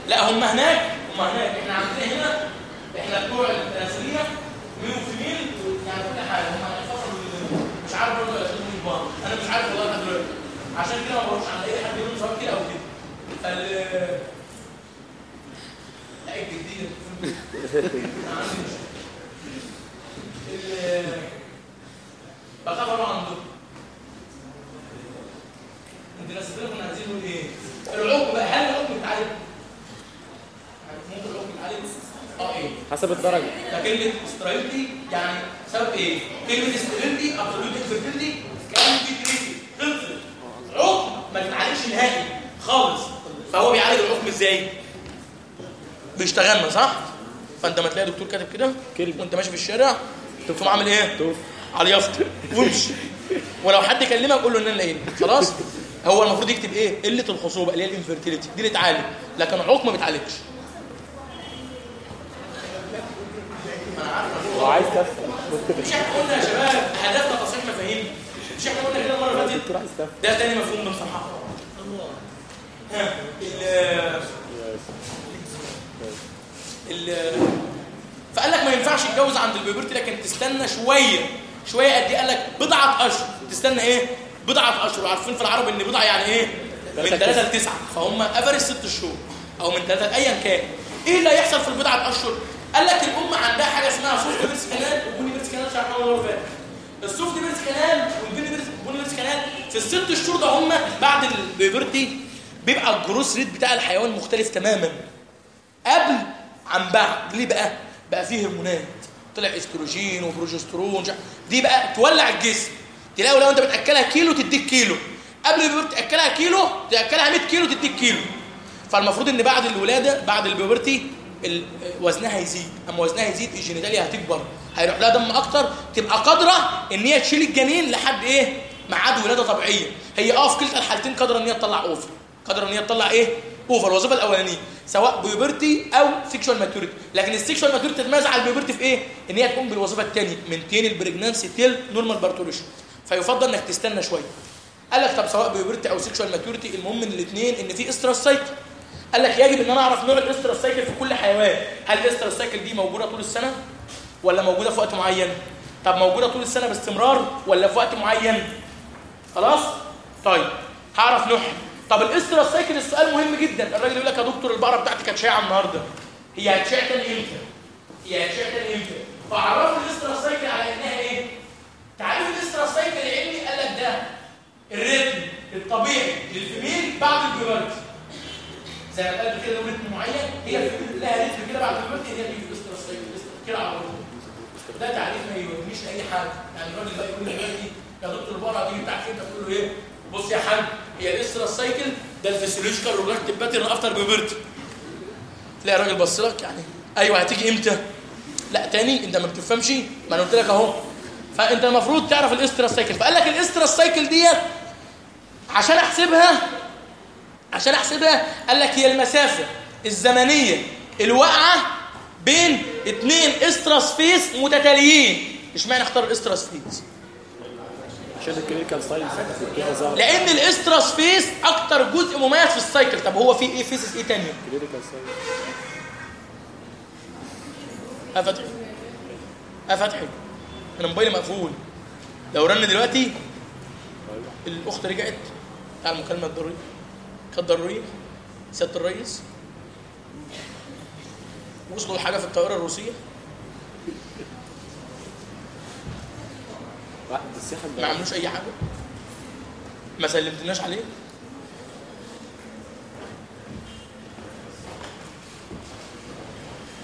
لا هم هناك هم هناك. إحنا عندنا هنا إحنا بتوع التناسليه مين وفيميل يعني كل حاجة. هم هينفصلوا مش عارف برضه يا مين بعض أنا مش عارف والله لحد دلوقتي. عشان كده ما بروحش عند أي حد يقول لي كده أو كده فال لا الجديد أنا عندي مشكلة. ال- بخاف أروح عندهم أنت ناس كنا عايزين نقول إيه؟ العقم بقى هل العقم بيتعالج ممكن العقم يتعالج آه إيه؟ حسب الدرجة. فكلمة استرايلتي يعني سبب إيه؟ كلمة sterility absolute infertility في تريتي خلصت. عقم ما تتعالجش نهائي خالص. فهو بيعالج العقم إزاي؟ بيشتغلنا صح؟ فأنت ما تلاقي دكتور كاتب كده. وأنت ماشي في الشارع تقوم عامل إيه؟ على اليافطه وامشي. ولو حد كلمك قول له إن أنا لقيت خلاص. هو المفروض يكتب إيه؟ قلة الخصوبة اللي هي ال infertility دي اللي تعالج لكن عقم ما بيتعالجش. هو عايز تفهم مش إحنا قلنا يا شباب هدفنا تصحيح مفاهيم. مش إحنا قلنا كده المرة اللي فاتت. ده تاني مفهوم ها ال ال فقال لك ما ينفعش تتجوز عند البيبرتي لكن تستنى شوية. شوية قد إيه؟ قال لك بضعة أشهر. تستنى إيه؟ بضعة أشهر وعارفين في العرب إن بضعة يعني إيه؟ من تلاتة 3 ل 9 فهم افرج ست شهور أو من 3 ايا كان. إيه اللي هيحصل في البضعة أشهر؟ قال لك الام عندها حاجة اسمها soft birth canal و bony birth canal شرحناها المره اللي فاتت ال soft birth canal وال bony birth bony birth canal في الست شهور ده هم بعد ال puberty بيبقى ال growth rate بتاع الحيوان مختلف تماما. قبل عن بعد. ليه بقى؟ بقى فيه هرمونات. طلع إستروجين وبروجسترون مش. دي بقى تولع الجسم. تلاقي لو انت بتاكلها كيلو تديك كيلو. قبل ال puberty تاكلها كيلو تاكلها 100 كيلو تديك كيلو. فالمفروض إن بعد الولادة بعد ال puberty ال- وزنها هيزيد أما وزنها يزيد ال genitalia هتكبر. هيروح لها دم أكتر تبقى قادرة إن هي تشيل الجنين لحد إيه؟ ميعاد ولادة طبيعية. هي آه في كلتا الحالتين قادرة إن هي تطلع ova قادرة إن هي تطلع إيه؟ ova الوظيفة الأولانية سواء puberty أو sexual maturity لكن ال sexual maturity تتميز على ال puberty في إيه؟ إن هي تقوم بالوظيفة الثانية maintain ال pregnancy till normal parturition فيفضل إنك تستنى شوية قال لك طب سواء puberty أو sexual maturity المهم من الاثنين إن في estrous cycle قال لك يجب إن أنا أعرف نوع ال estrous cycle في كل حيوان. هل ال estrous cycle دي موجودة طول السنة ولا موجودة في وقت معين؟ طب موجودة طول السنة باستمرار ولا في وقت معين؟ خلاص؟ طيب هعرف نوعها. طب ال estrous cycle السؤال مهم جدا. الراجل يقول لك يا دكتور البقرة بتاعتي كانت شايعه النهارده. هي هتشاع تاني إمتى؟ هي هتشاع تاني إمتى؟ فعرفني ال estrous cycle على إنها إيه؟ تعالوا ال estrous cycle العلمي قال لك ده ال rhythm الطبيعي لل female بعد ال puberty زي ما قال كده rhythm معين هي ال female لها rhythm كده بعد ال puberty هي اللي ال estrous cycle كده على طول. ده تعريف ما يهمنيش اي حد. يعني الراجل ده يقول لي يا دكتور بره دي بتاع كده إيه؟ تقول له إيه؟ بص يا حاج هي ال estrous cycle ده ال physiological reproductive pattern after puberty تلاقي الراجل بص لك يعني أيوه هتيجي إمتى؟ لا تاني أنت ما بتفهمش ما أنا قلت لك أهو. فانت المفروض تعرف ال estrous cycle. فقال لك ال estrous cycle ديت عشان احسبها عشان احسبها قال لك هي المسافة الزمنية الواقعة بين اثنين estrus phase متتاليين. اشمعنى اختار ال estrus phase عشان ال clinical signs لأن ال estrus phase أكتر جزء مميز في ال cycle. طب هو في إيه؟ phases إيه تانية clinical signs. فتحي فتحي أنا موبايلي مقفول. لو رن دلوقتي الأخت رجعت. بتاع المكالمه الضروريه كانت ضروريه سياده الرئيس. وصلوا لحاجه في الطائره الروسية. واحد ما عملوش أي حاجة. ما سلمتناش عليه.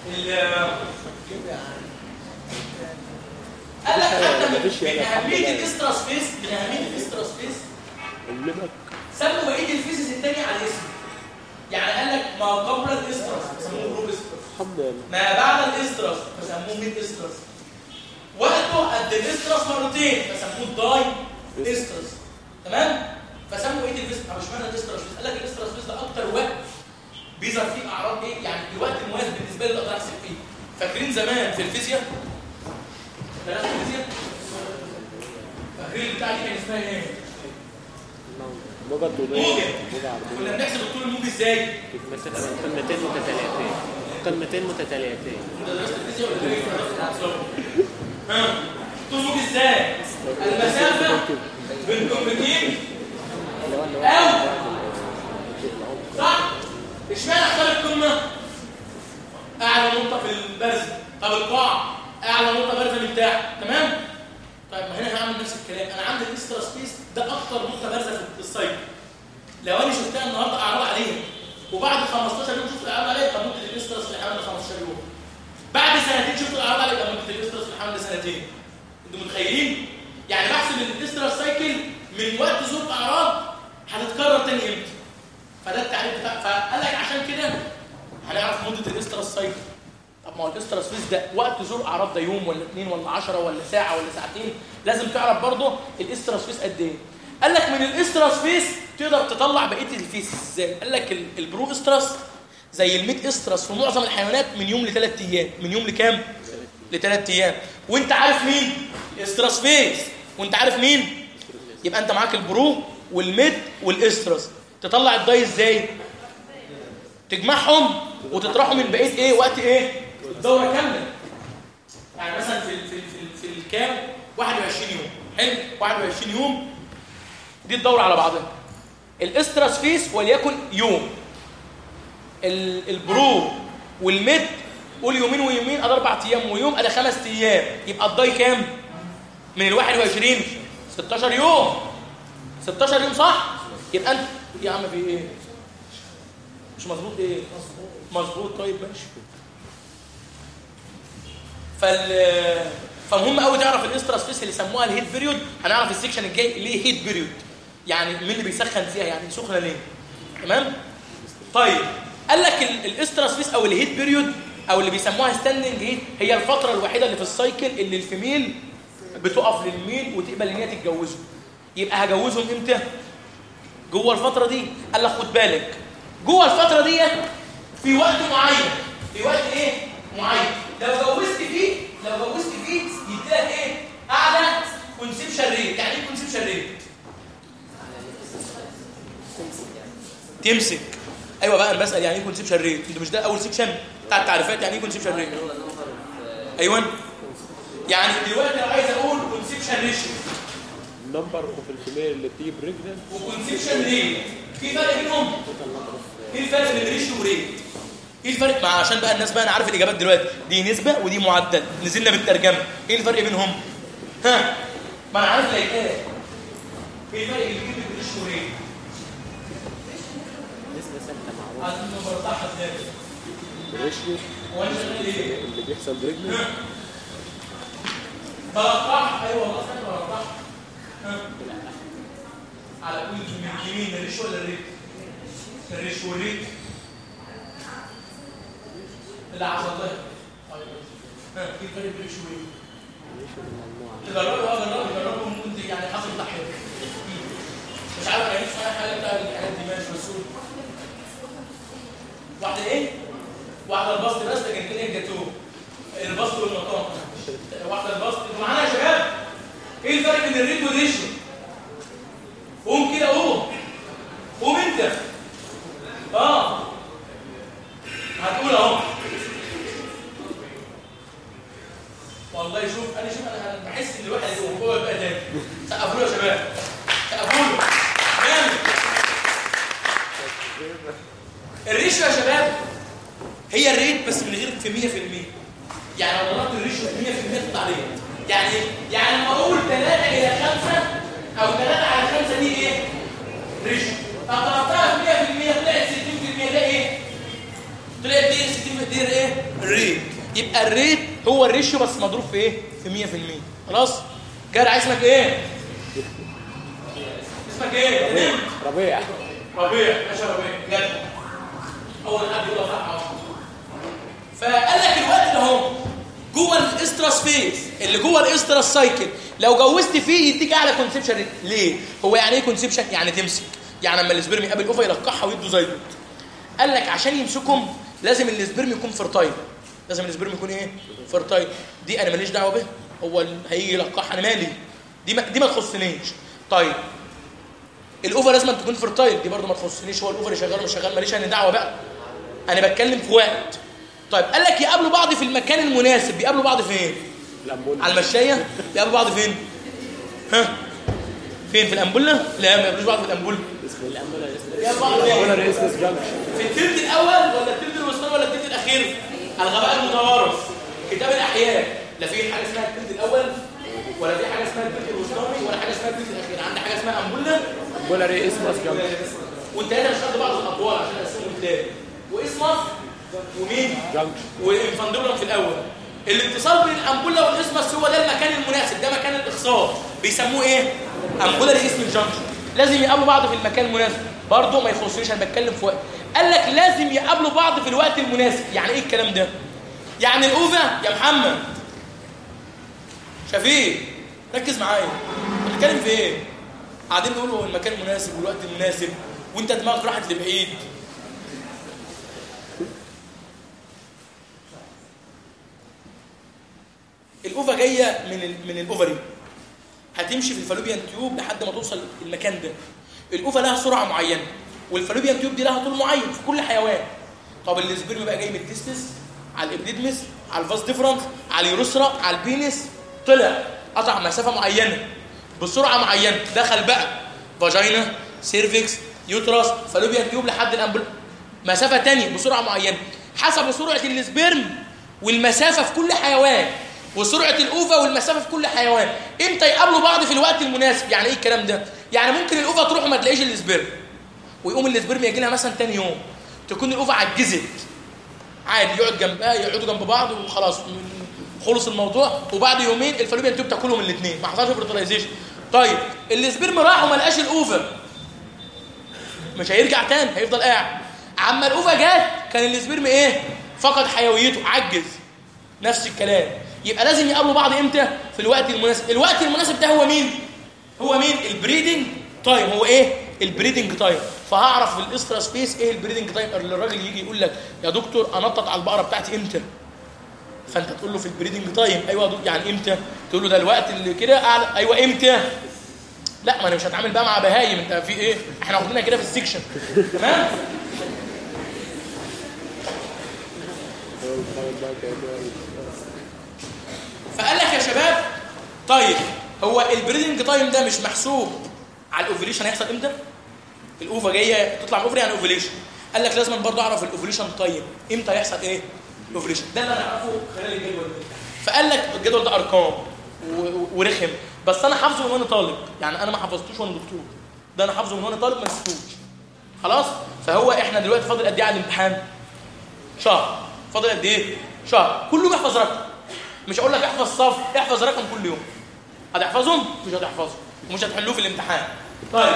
ال- قال لك حتى *laughs* من أهمية لله. ال estrus phase من أهمية ال estrus phase علمك. سموا بقيه ال phases الثانية على اسم يعني قال لك ما قبل ال estrus سموه pro estrus الحمد لله. ما بعد ال estrus فسموه met estrus وقته قد ال estrus مرتين فسموه ال diestrus تمام؟ فسموا إيه ال phase طب اشمعنى ال estrus قال لك ال estrus phase ده أكتر وقت بيظهر فيه أعراض إيه؟ يعني الوقت المميز بالنسبة لي اللي أقدر أحسب فيه. فاكرين زمان في الفيزياء الفيزياء فاكرين البتاع دي كان اسمها إيه موجة طولية كنا بنحسب الطول الموجي إزاي مثلا قمتين متتاليتين قمتين متتاليتين انت درست الفيزياء ولا إيه ها الطول الموجي إزاي المسافه بين قمتين أو صح اشمعنى اختار القمه اعلى نقطه في البرز طب القاع. اعلى نقطه بارزه من بتاع تمام؟ طيب ما هنا هعمل نفس الكلام. أنا عندي الاكسترا سبيس ده أكتر نقطة بارزه في السايكل لو أنا شفتها النهارده اعرض عليها وبعد 15 يوم شفت الاعراض عليها طب مده الاكسترا في الحمل 15 يوم. بعد سنتين شفت الاعراض عليها طب مده الاكسترا في الحمل سنتين. أنتوا متخيلين؟ يعني بحسب ال estrous cycle من وقت ظهور أعراض هتتكرر تاني إمتى؟ فده التعريف بتاع فقال لك عشان كده هنعرف مدة ال estrous cycle طب ما هو ال estrus phase ده وقت ظهور أعراض ده يوم ولا اثنين ولا 10 ولا ساعة ولا ساعتين؟ لازم تعرف برضه ال estrus phase قد إيه. قال لك من ال estrus phase تقدر تطلع بقية ال phases. إزاي؟ قال لك ال- ال pro estrus زي ال met estrus في معظم الحيوانات من يوم لثلاث أيام. من يوم لكام؟ لثلاث أيام. وأنت عارف مين؟ ال estrus phase. وأنت عارف مين؟ يبقى أنت معاك ال pro وال met وال estrus. تطلع ال di إزاي؟ تجمعهم وتطرحهم من بقية إيه؟ وقت إيه؟ الدوره كاملة. يعني مثلا في في في, في الكام؟ 21 يوم. حلو. 21 يوم. دي الدورة على بعضها. ال estrus phase وليكن يوم. ال- ال pro والميد قول يومين ويومين أدي أربع أيام ويوم أدي خمس أيام. يبقى ال di كام؟ من ال 21 16 يوم. 16 يوم صح؟ يبقى انت يا عم في إيه؟ مش مظبوط إيه؟ مظبوط. طيب ماشي. فال فمهم قوي تعرف ال estrus phase اللي سموها ال heat period. هنعرف ال section الجاي ليه heat period. يعني مين اللي بيسخن فيها يعني سخنة ليه. تمام؟ طيب قال لك ال- ال estrus phase أو ال heat period أو اللي بيسموها standing heat هي الفترة الوحيدة اللي في ال cycle اللي ال female بتقف لل male وتقبل إن هي تتجوزه. يبقى هجوزهم إمتى؟ جوه الفترة دي. قال لك خد بالك. جوه الفترة دي في وقت معين. في وقت إيه؟ معين. لو جوزت فيه لو جوزت فيه يديلك إيه؟ اعلى conception rate يعني إيه conception rate تمسك. أيوه بقى أنا بسأل يعني إيه conception rate أنت مش ده أول section بتاع التعريفات؟ يعني إيه conception rate أيوه. يعني دلوقتي لو عايز أقول conception ratio ال number of ال female اللي بتيجي pregnant و conception rate في فرق بينهم؟ إيه الفرق بين ratio و rate إيه الفرق؟ مع عشان بقى الناس بقى أنا عارف الإجابات دلوقتي. دي نسبة ودي معدل. نزلنا بالترجمة. إيه الفرق بينهم؟ ها؟ ما أنا عارف الاجابات إيه الفرق بين الريشيو وريت نسبة ثابتة معروفة عايزين نوضحها إزاي الريشيو هو أنا شغال إيه؟ اللي بيحصل تلقح أيوه والله ها؟ على كل من اليمين الريش ولا الريت الريش والريت اللي عبد الله ها في فرق بين والريت تجربوا آه جربوا جربوا ممكن يعني حصل تحية مش عارف يعني اسمها حاجة بتاع الحاجات دي ماشي مسؤول واحدة إيه؟ واحدة البسط بس لكن الثانية الجاتوه البسط والمقام واحدة البسط معانا يا شباب. إيه الفرق بين الريت والريشيو؟ قوم كده قوم. قوم أنت. آه. هتقول اهو. والله شوف أنا شوف أنا بحس ان الواحد هو يبقى تاني سقفوا يا شباب. سقفوا له جامد يا شباب هي الريت بس من غير في 100% يعني لو ضربت الريشيو في 100% تطلع ريت يعني يعني لما أقول 3 إلى 5 أو 3 على 5 دي إيه؟ ratio طب ضربتها في 100% طلعت 60% ده إيه؟ طلعت دي 60% دي إيه؟ ال rate يبقى ال rate هو ال ratio بس مضروب في إيه؟ في 100% خلاص؟ جدع اسمك إيه؟ اسمك إيه؟ ربيع. ربيع. ماشي ربيع. جدع أول حد يقول صح فقال لك الوقت ده أهو. جوه ال estrus phase اللي جوه ال estrus cycle لو جوزت فيه يديك أعلى conception rate ليه؟ هو يعني إيه conception يعني تمسك. يعني لما ال sperm يقابل ova يلقحها ويدوا زي دوت قال لك عشان يمسكهم لازم ال sperm يكون fertile لازم ال sperm يكون إيه؟ fertile دي أنا ماليش دعوة بيها. هو هيجي يلقحها. أنا مالي. دي ما دي ما تخصنيش. طيب. ال ova لازم تكون fertile دي برضه ما تخصنيش. هو ال ova شغال ولا مش شغال ماليش أنا دعوة بقى. أنا بتكلم في وقت. طيب. قال لك يقابلوا بعض في المكان المناسب. بيقابلوا بعض فين؟ على المشاية. بيقابلوا بعض فين؟ ها؟ فين؟ في الأمبولة؟ لا ما بيقابلوش بعض في الأمبولة. في التلت الأول ولا التلت الوسطاني ولا التلت الاخير الغباء المتوارث كتاب الاحياء لا في حاجة اسمها التلت الأول ولا في حاجة اسمها التلت الوسطاني ولا حاجة اسمها التلت الاخير عندي حاجة اسمها امبوله أمبولاري اسمه جانكشن والتلاته مش بعض الاطوال عشان اقسمهم تاني واسمس ومين جانكشن والانفاندولم في الأول الاتصال بين الامبوله والاسمس هو ده المكان المناسب ده مكان الاخصاب بيسموه إيه امبوله اسم الجنكشن لازم يقابلوا بعض في المكان المناسب. برضه ما يخصنيش أنا بتكلم في وقت. قال لك لازم يقابلوا بعض في الوقت المناسب. يعني إيه الكلام ده؟ يعني الاوفا يا محمد. شفيق ركز معايا. بتتكلم في إيه؟ قاعدين نقول هو المكان المناسب والوقت المناسب وأنت دماغك راحت لبعيد. ال ova جاية من ال من ال ovary هتمشي في ال fallopian tube لحد ما توصل المكان ده. ال ova لها سرعة معينة وال fallopian tube دي لها طول معين في كل حيوان. طب ال sperm بقى جاي من ال testis على ال epididymis على ال vas deferens على ال urethra على ال penis طلع قطع مسافة معينة بسرعة معينة. دخل بقى vagina cervix uterus fallopian tube لحد ال ampulla مسافة تانية بسرعة معينة. حسب سرعة ال sperm والمسافة في كل حيوان. وسرعة ال ova والمسافة في كل حيوان. إمتى يقابلوا بعض في الوقت المناسب؟ يعني إيه الكلام ده؟ يعني ممكن ال ova تروح وما تلاقيش ال sperm ويقوم ال sperm يجي لها مثلا تاني يوم. تكون ال ova عجزت. عادي يقعد جنبها يقعدوا جنب بعض وخلاص. خلص الموضوع. وبعد يومين ال fallopian tube تاكلهم الاثنين ما حصلش fertilization طيب ال sperm راح وما لقاش ال ova. مش هيرجع تاني هيفضل قاعد. عما ال ova جت كان ال sperm إيه؟ فقد حيويته عجز. نفس الكلام. يبقى لازم يقابلوا بعض إمتى؟ في الوقت المناسب. الوقت المناسب ده هو مين؟ هو مين؟ ال breeding time. هو إيه؟ ال breeding time. فهعرف في ال estrus phase إيه ال breeding time؟ اللي الراجل يجي يقول لك يا دكتور انطط على البقرة بتاعتي إمتى؟ فانت تقول له في ال breeding time. أيوه يعني إمتى؟ تقول له ده الوقت اللي كده أعلى. أيوه إمتى؟ لا ما أنا مش هتعامل بقى مع بهايم. أنت في إيه؟ إحنا واخدينها كده في ال section تمام؟ *laughs* فقال لك يا شباب طيب هو ال breeding time ده مش محسوب على ال ovulation هيحصل إمتى؟ ال ova جاية تطلع من ال ovary يعني ovulation قال لك لازم برضه أعرف ال ovulation time إمتى هيحصل إيه؟ ال ovulation ده اللي أنا أعرفه خلال الجدول ده. فقال لك الجدول ده أرقام ورخم. بس أنا حافظه وأنا طالب. يعني أنا ما حفظتوش وأنا دكتور. ده أنا حافظه من وأنا طالب ما نسيتوش. خلاص؟ فهو إحنا دلوقتي فاضل قد إيه على الامتحان؟ شهر. فاضل قد إيه؟ شهر. كله بيحفظ رقم. مش هقول لك احفظ صف احفظ رقم كل يوم. هتحفظهم؟ مش هتحفظهم. ومش هتحلوه في الامتحان. طيب.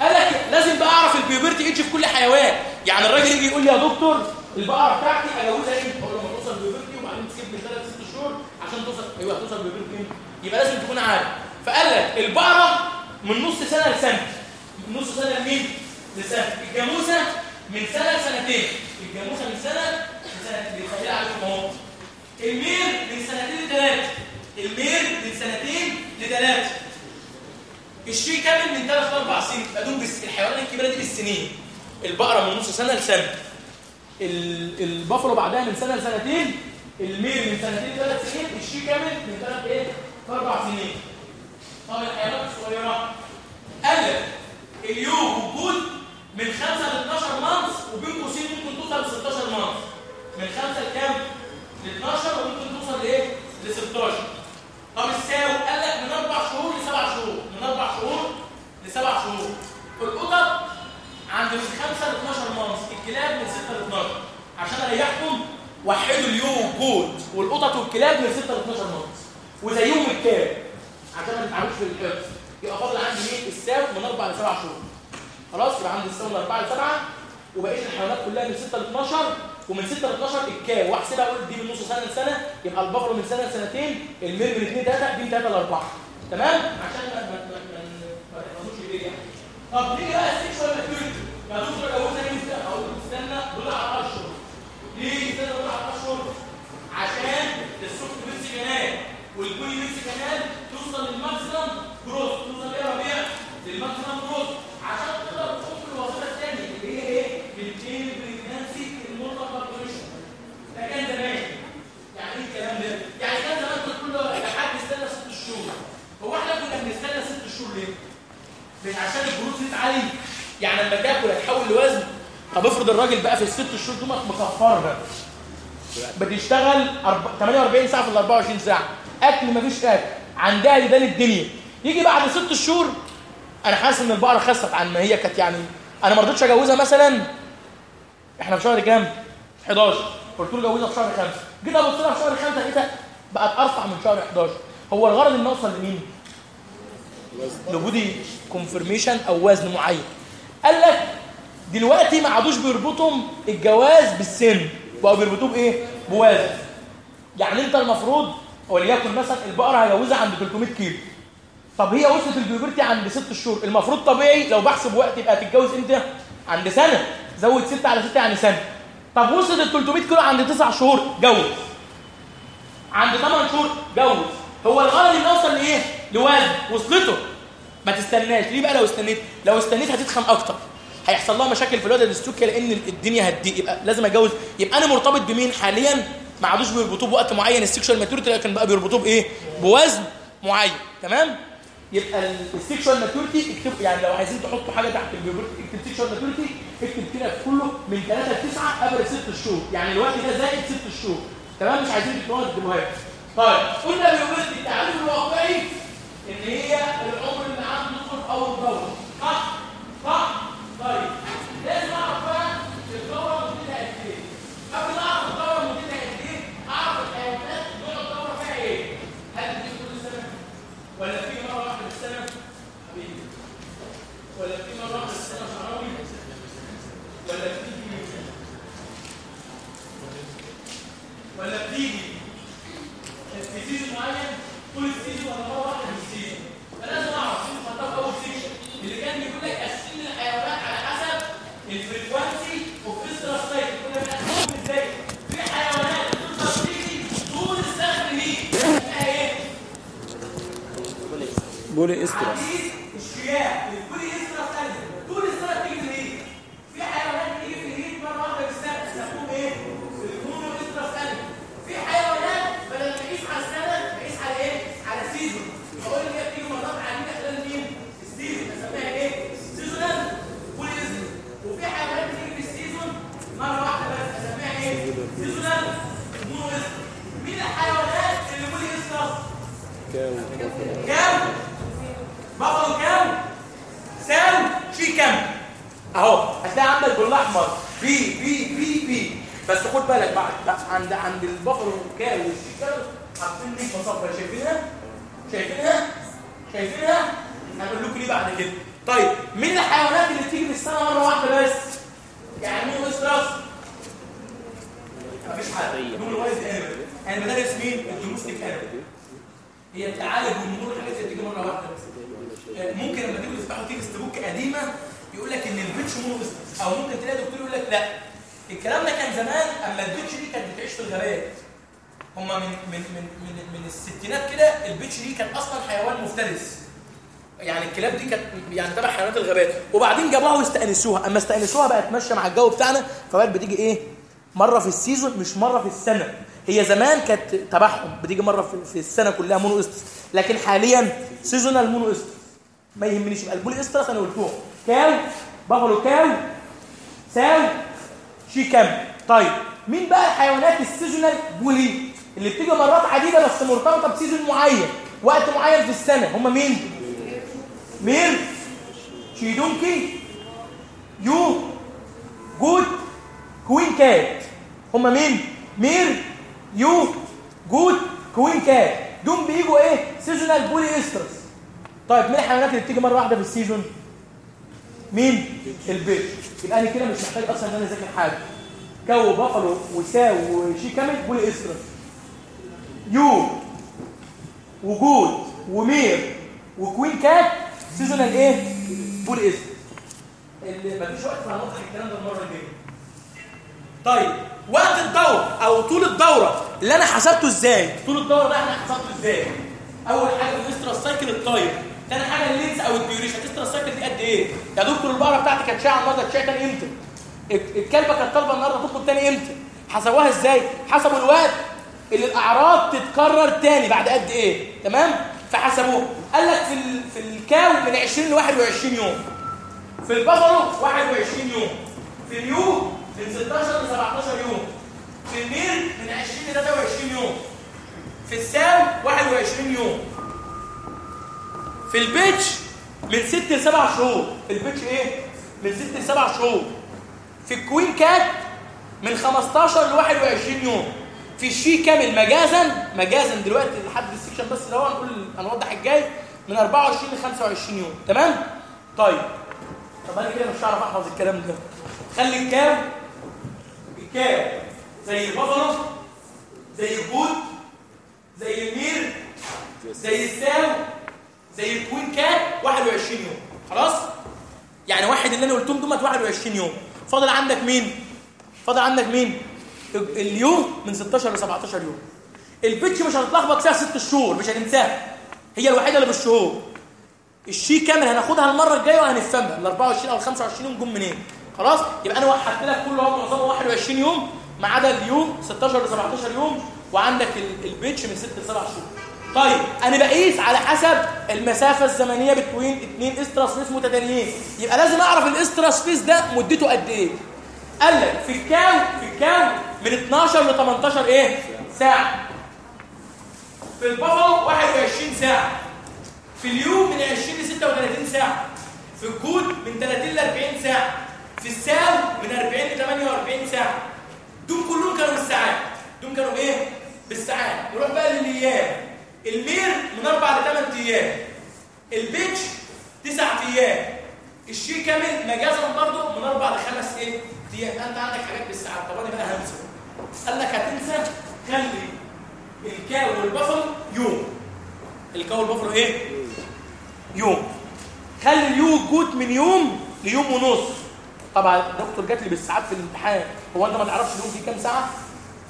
قال لك لازم بقى أعرف البيوبرتي ايدج في كل حيوان. يعني الراجل يجي يقول لي يا دكتور البقرة بتاعتي اجوزها إمتى أقول له لما توصل بيوبرتي وبعدين تسيب من 3 6 شهور عشان توصل أيوه توصل بيوبرتي يبقى لازم تكون عارف. فقال لك البقرة من نص سنة لسنة. من نص سنة لمين؟ لسنة. الجاموسة من سنة لسنتين. الجاموسة من سنة لسنتين بيخليها عليكم ال mare من سنتين لثلاثه ال mare من سنتين لثلاثه ال she-camel من ثلاث لأربع سنين. ادوم بس الحيوانات الكبيرة دي بالسنين. البقرة من نص سنة لسنة. ال- البفلو بعدها من سنة لسنتين. ال mare من سنتين لثلاث سنين. ال she-camel من ثلاث إيه؟ لأربع سنين. طب الحيوانات الصغيرة. لك اليوم وجود من 5 ل 12 months. وبين قوسين ممكن توصل ل 16 months. من 5 لكام؟ ل 12 وممكن توصل لإيه؟ ل 16 طب ال sow قال لك من 4 شهور ل 7 شهور. من 4 شهور ل 7 شهور. القطط عند من 5 ل 12 months الكلاب من 6 ل 12 عشان أريحكم وحدوا ال ewe goat. والقطط والكلاب من 6 ل 12 months وزيهم الكلاب. عشان ما نتعبوش في الحفظ. يبقى فاضل عندي مين ال sow من 4 ل 7 شهور. خلاص يبقى عندي ال sow من 4 ل 7 وبقية الحيوانات كلها من 6 ل 12 ومن 6 ل 12 ال cow واحسبها أقول دي من نص سنة لسنة يبقى البفرو من سنة لسنتين ال mare من 2 3 دي من 3 ل 4 تمام؟ عشان ما ما تحفظوش يعني. طب ليه بقى ال sexual maturity يا دكتور قلنا إمتى أقول استنى دول 10 اشهر ليه استنى دول 10 اشهر عشان ال soft birth canal وال bony birth canal توصل لل maximum growth توصل إيه يا ربيع لل maximum growth عشان تقدر تقوم بالوظيفه الثانية اللي هي إيه maintain pregnancy ال normal parturition ده كان زمان يعني إيه الكلام ده يعني كان زمان كنت تقول له لحد استنى ست شهور هو إحنا كنا بنستنى ست شهور ليه؟ مش عشان reach ideal يعني لما تاكل هتحول لوزن. طب افرض الراجل بقى في الست شهور دول مكفرها بتشتغل أرب- 48 ساعة في ال 24 ساعة. أكل مفيش أكل. عندها لدان الدنيا يجي بعد ست شهور أنا حاسس إن البقرة خست عن ما هي كانت يعني. أنا ما رضيتش أجوزها مثلا. إحنا في شهر كام؟ 11 قلت له جوزها في شهر 5 جيت أبص لها في شهر 5 لقيتها بقت أرفع من شهر 11 هو الغرض إن أوصل لمين؟ body conformation أو وزن معين. قال لك دلوقتي ما عادوش بيربطهم الجواز بالسن. بقوا بيربطوه بإيه؟ بوزن. يعني أنت المفروض وليكن مثلا البقرة هجوزها عند 300 كيلو. طب هي وصلت ال puberty عند 6 شهور. المفروض طبيعي لو بحسب وقت يبقى تتجوز إمتى عند سنة. زود 6 على 6 يعني سنة. طب وصلت ال 300 كيلو عند 9 شهور؟ جوز. عند 8 شهور؟ جوز. هو الغرض إن أوصل لإيه؟ لوزن وصلته ما تستناش. ليه بقى لو استنيت؟ لو استنيت هتتخن أكتر. هيحصل لها مشاكل في الولاده ال dystocia لأن الدنيا هتضيق. يبقى لازم أتجوز. يبقى أنا مرتبط بمين؟ حاليا ما عادوش بيربطوه بوقت معين. ال sexual maturity لكن بقى بيربطوه بإيه؟ بوزن معين. تمام؟ يبقى ال sexual maturity اكتب يعني لو عايزين تحطوا حاجة تحت ال puberty اكتب sexual maturity اكتب كده كله من 3 ل 9 قبل 6 شهور. يعني الوقت ده زائد 6 شهور. تمام؟ مش عايزين تكتبوها تكتبوها طيب قلنا بيوبرتي التعريف الواقعي إن هي العمر اللي عنده طفل أو الدوره صح؟ صح؟ طيب. لازم أعرف بقى الدورة مدتها قد إيه. قبل ما أعرف الدورة مدتها قد إيه أعرف الحيوانات نوع الدورة فيها إيه. هل بتيجي كل سنه ولا بتيجي مرة واحدة في السنة؟ حبيبي. ولا بتيجي مرة واحدة في السنة شعراوي ولا بتيجي ولا بتيجي في season معين؟ طول ال season ولا مره واحدة في ال season فلازم اعرف season خطاب اول section اللي كان بيقول لك قسم الحيوانات على حسب ال frequency of estrus cycle كنا بنقسمهم إزاي في حيوانات بتوصل تيجي طول السنة في اسمها إيه؟ polyestrus عديد الشياع الكل estrus cycle طول السنة بتيجي في ال heat في حيوانات بتيجي في ال heat مره واحدة في السنة اسمهم إيه؟ ال mono estrus cycle في حيوانات بدل ما نقيس على السنة نقيس على إيه؟ على season بقول ان هي بتيجي مرات عديده خلال مين؟ ال season بسميها إيه؟ seasonal polyestrus وفي حيوانات بتيجي في ال season مره واحدة بس اسميها إيه؟ seasonal monoestrus مين الحيوانات اللي polyestrus؟ كام؟ بطل كام؟ سام في كام؟ اهو هتلاقي عندك بالاحمر بي بي بي بي بس خد بالك بقى لا عند عند البفر والكاو والشيكاو حاطين نجمه صفراء شايفينها شايفينها شايفينها هنقول لكم ليه بعد كده طيب مين الحيوانات اللي بتيجي في السنة مره واحدة بس يعني مين استراس مفيش حد دول ال wild animal أنا بدرس مين ال domestic animal هي بتعالج والنمور الحاجات اللي بتيجي مره واحدة بس آه، ممكن لما تيجوا تفتحوا textbook قديمه يقول لك ان ال bitch monoestrus أو ممكن تلاقي دكتور يقول لك لا الكلام ده كان زمان اما ال bitch دي كانت بتعيش في الغابات هما من من من من, من الستينات كده ال bitch دي كانت أصلا حيوان مفترس يعني الكلاب دي كانت يعني تبع حيوانات الغابات وبعدين جابوها واستأنسوها أما استأنسوها بقت ماشيه مع الجو بتاعنا فبقت بتيجي إيه؟ مرة في ال season مش مرة في السنة. هي زمان كانت تبعهم بتيجي مرة في, السنة كلها monoestrus لكن حاليا seasonal monoestrus ما يهمنيش يبقى ال polyestrus أنا قلتهم. cow buffalo cow sow she-camel. طيب مين بقى الحيوانات ال seasonal poly؟ اللي بتيجي مرات عديدة بس مرتبطة ب season معين وقت معين في السنة. هم مين؟ mare she-donkey. ewe goat queen cat هم مين mare ewe goat queen cat دول بيجوا إيه seasonal polyestrus طيب مين الحيوانات اللي بتيجي مره واحدة في ال season مين ال bitch يبقى أنا كده مش محتاج أصلا ان أنا اذاكر حاجة cow buffalo و sow و she-camel polyestrus ewe و goat و mare و queen cat seasonal إيه polyestrus اللي مفيش وقت فهنوضح الكلام ده المرة الجاية. طيب وقت الدورة أو طول الدورة اللي أنا حسبته إزاي؟ طول الدورة ده إحنا حسبته إزاي؟ أول حاجة ال estrus cycle الطاير. تاني حاجة ال length أو ال duration. ال estrus cycle دي قد إيه؟ يا دكتور البقرة بتاعتي كانت شايعة النهارده هتشيع تاني إمتى؟ الك- الكلبة كانت طالبة النهارده تطلب تاني إمتى؟ حسبوها إزاي؟ حسبوا الوقت اللي الأعراض تتكرر تاني بعد قد إيه؟ تمام؟ فحسبوه. قال لك في. في ال cow من 20 ل 21 يوم. في البفلو 21 يوم في ال ewe من 16 ل 17 يوم في ال mare من 20 ل 23 يوم في ال sow 21 يوم في ال bitch من 6 ل 7 شهور ال bitch إيه؟ من 6 ل 7 شهور في ال queen cat من 15 ل 21 يوم في ال she camel مجازا مجازا دلوقتي لحد ال section بس لو هنقول هنوضح الجاي من 24 ل 25 يوم تمام؟ طيب. طب أنا كده مش هعرف أحفظ الكلام ده. خلي ال cow ال cow زي البفلو زي ال goat زي ال mare زي ال sow زي ال queen cat 21 يوم. خلاص؟ يعني واحد اللي أنا قلتهم دول 21 يوم. فاضل عندك مين؟ فاضل عندك مين؟ ال- اليوم من 16 ل 17 يوم. ال bitch مش هتتلخبط فيها ست شهور مش هننساها هي الوحيدة اللي بالشهور ال she camel هناخدها المرة الجاية وهنفهمها. ال 24 أو ال 25 يوم جم منين؟ خلاص؟ يبقى أنا وحدت لك كل هو معظمه 21 يوم ما عدا اليوم 16 ل 17 يوم وعندك ال- ال bitch من 6 ل 7 شهور طيب أنا بقيس على حسب المسافة الزمنية بين اثنين estrus phase متتاليين. يبقى لازم أعرف ال estrus phase ده مدته قد إيه؟ قال لك في ال cow في ال cow من 12 ل 18 إيه؟ ساعة. في البفلو 21 ساعة. في اليوم من 20 ل 36 ساعة في ال goat من 30 ل 40 ساعة في ال sow من 40 ل 48 ساعة. دول كلهم كانوا بالساعات. دول كانوا إيه؟ بالساعات. نروح بقى للايام ال mare من 4 ل 8 أيام ال bitch 9 أيام ال she camel مجازا برضه من 4 ل 5 إيه؟ أيام أنت عندك حاجات بالساعات. طب أنا بقى هنسى قال لك هتنسى خلي الكاو والبفل يوم. الكاو والبفل إيه؟ يوم. خلي ال ewe goat من يوم ليوم ونص؟ طب يا دكتور جات لي بالساعات في الامتحان. هو أنت ما تعرفش اليوم فيه كام ساعة؟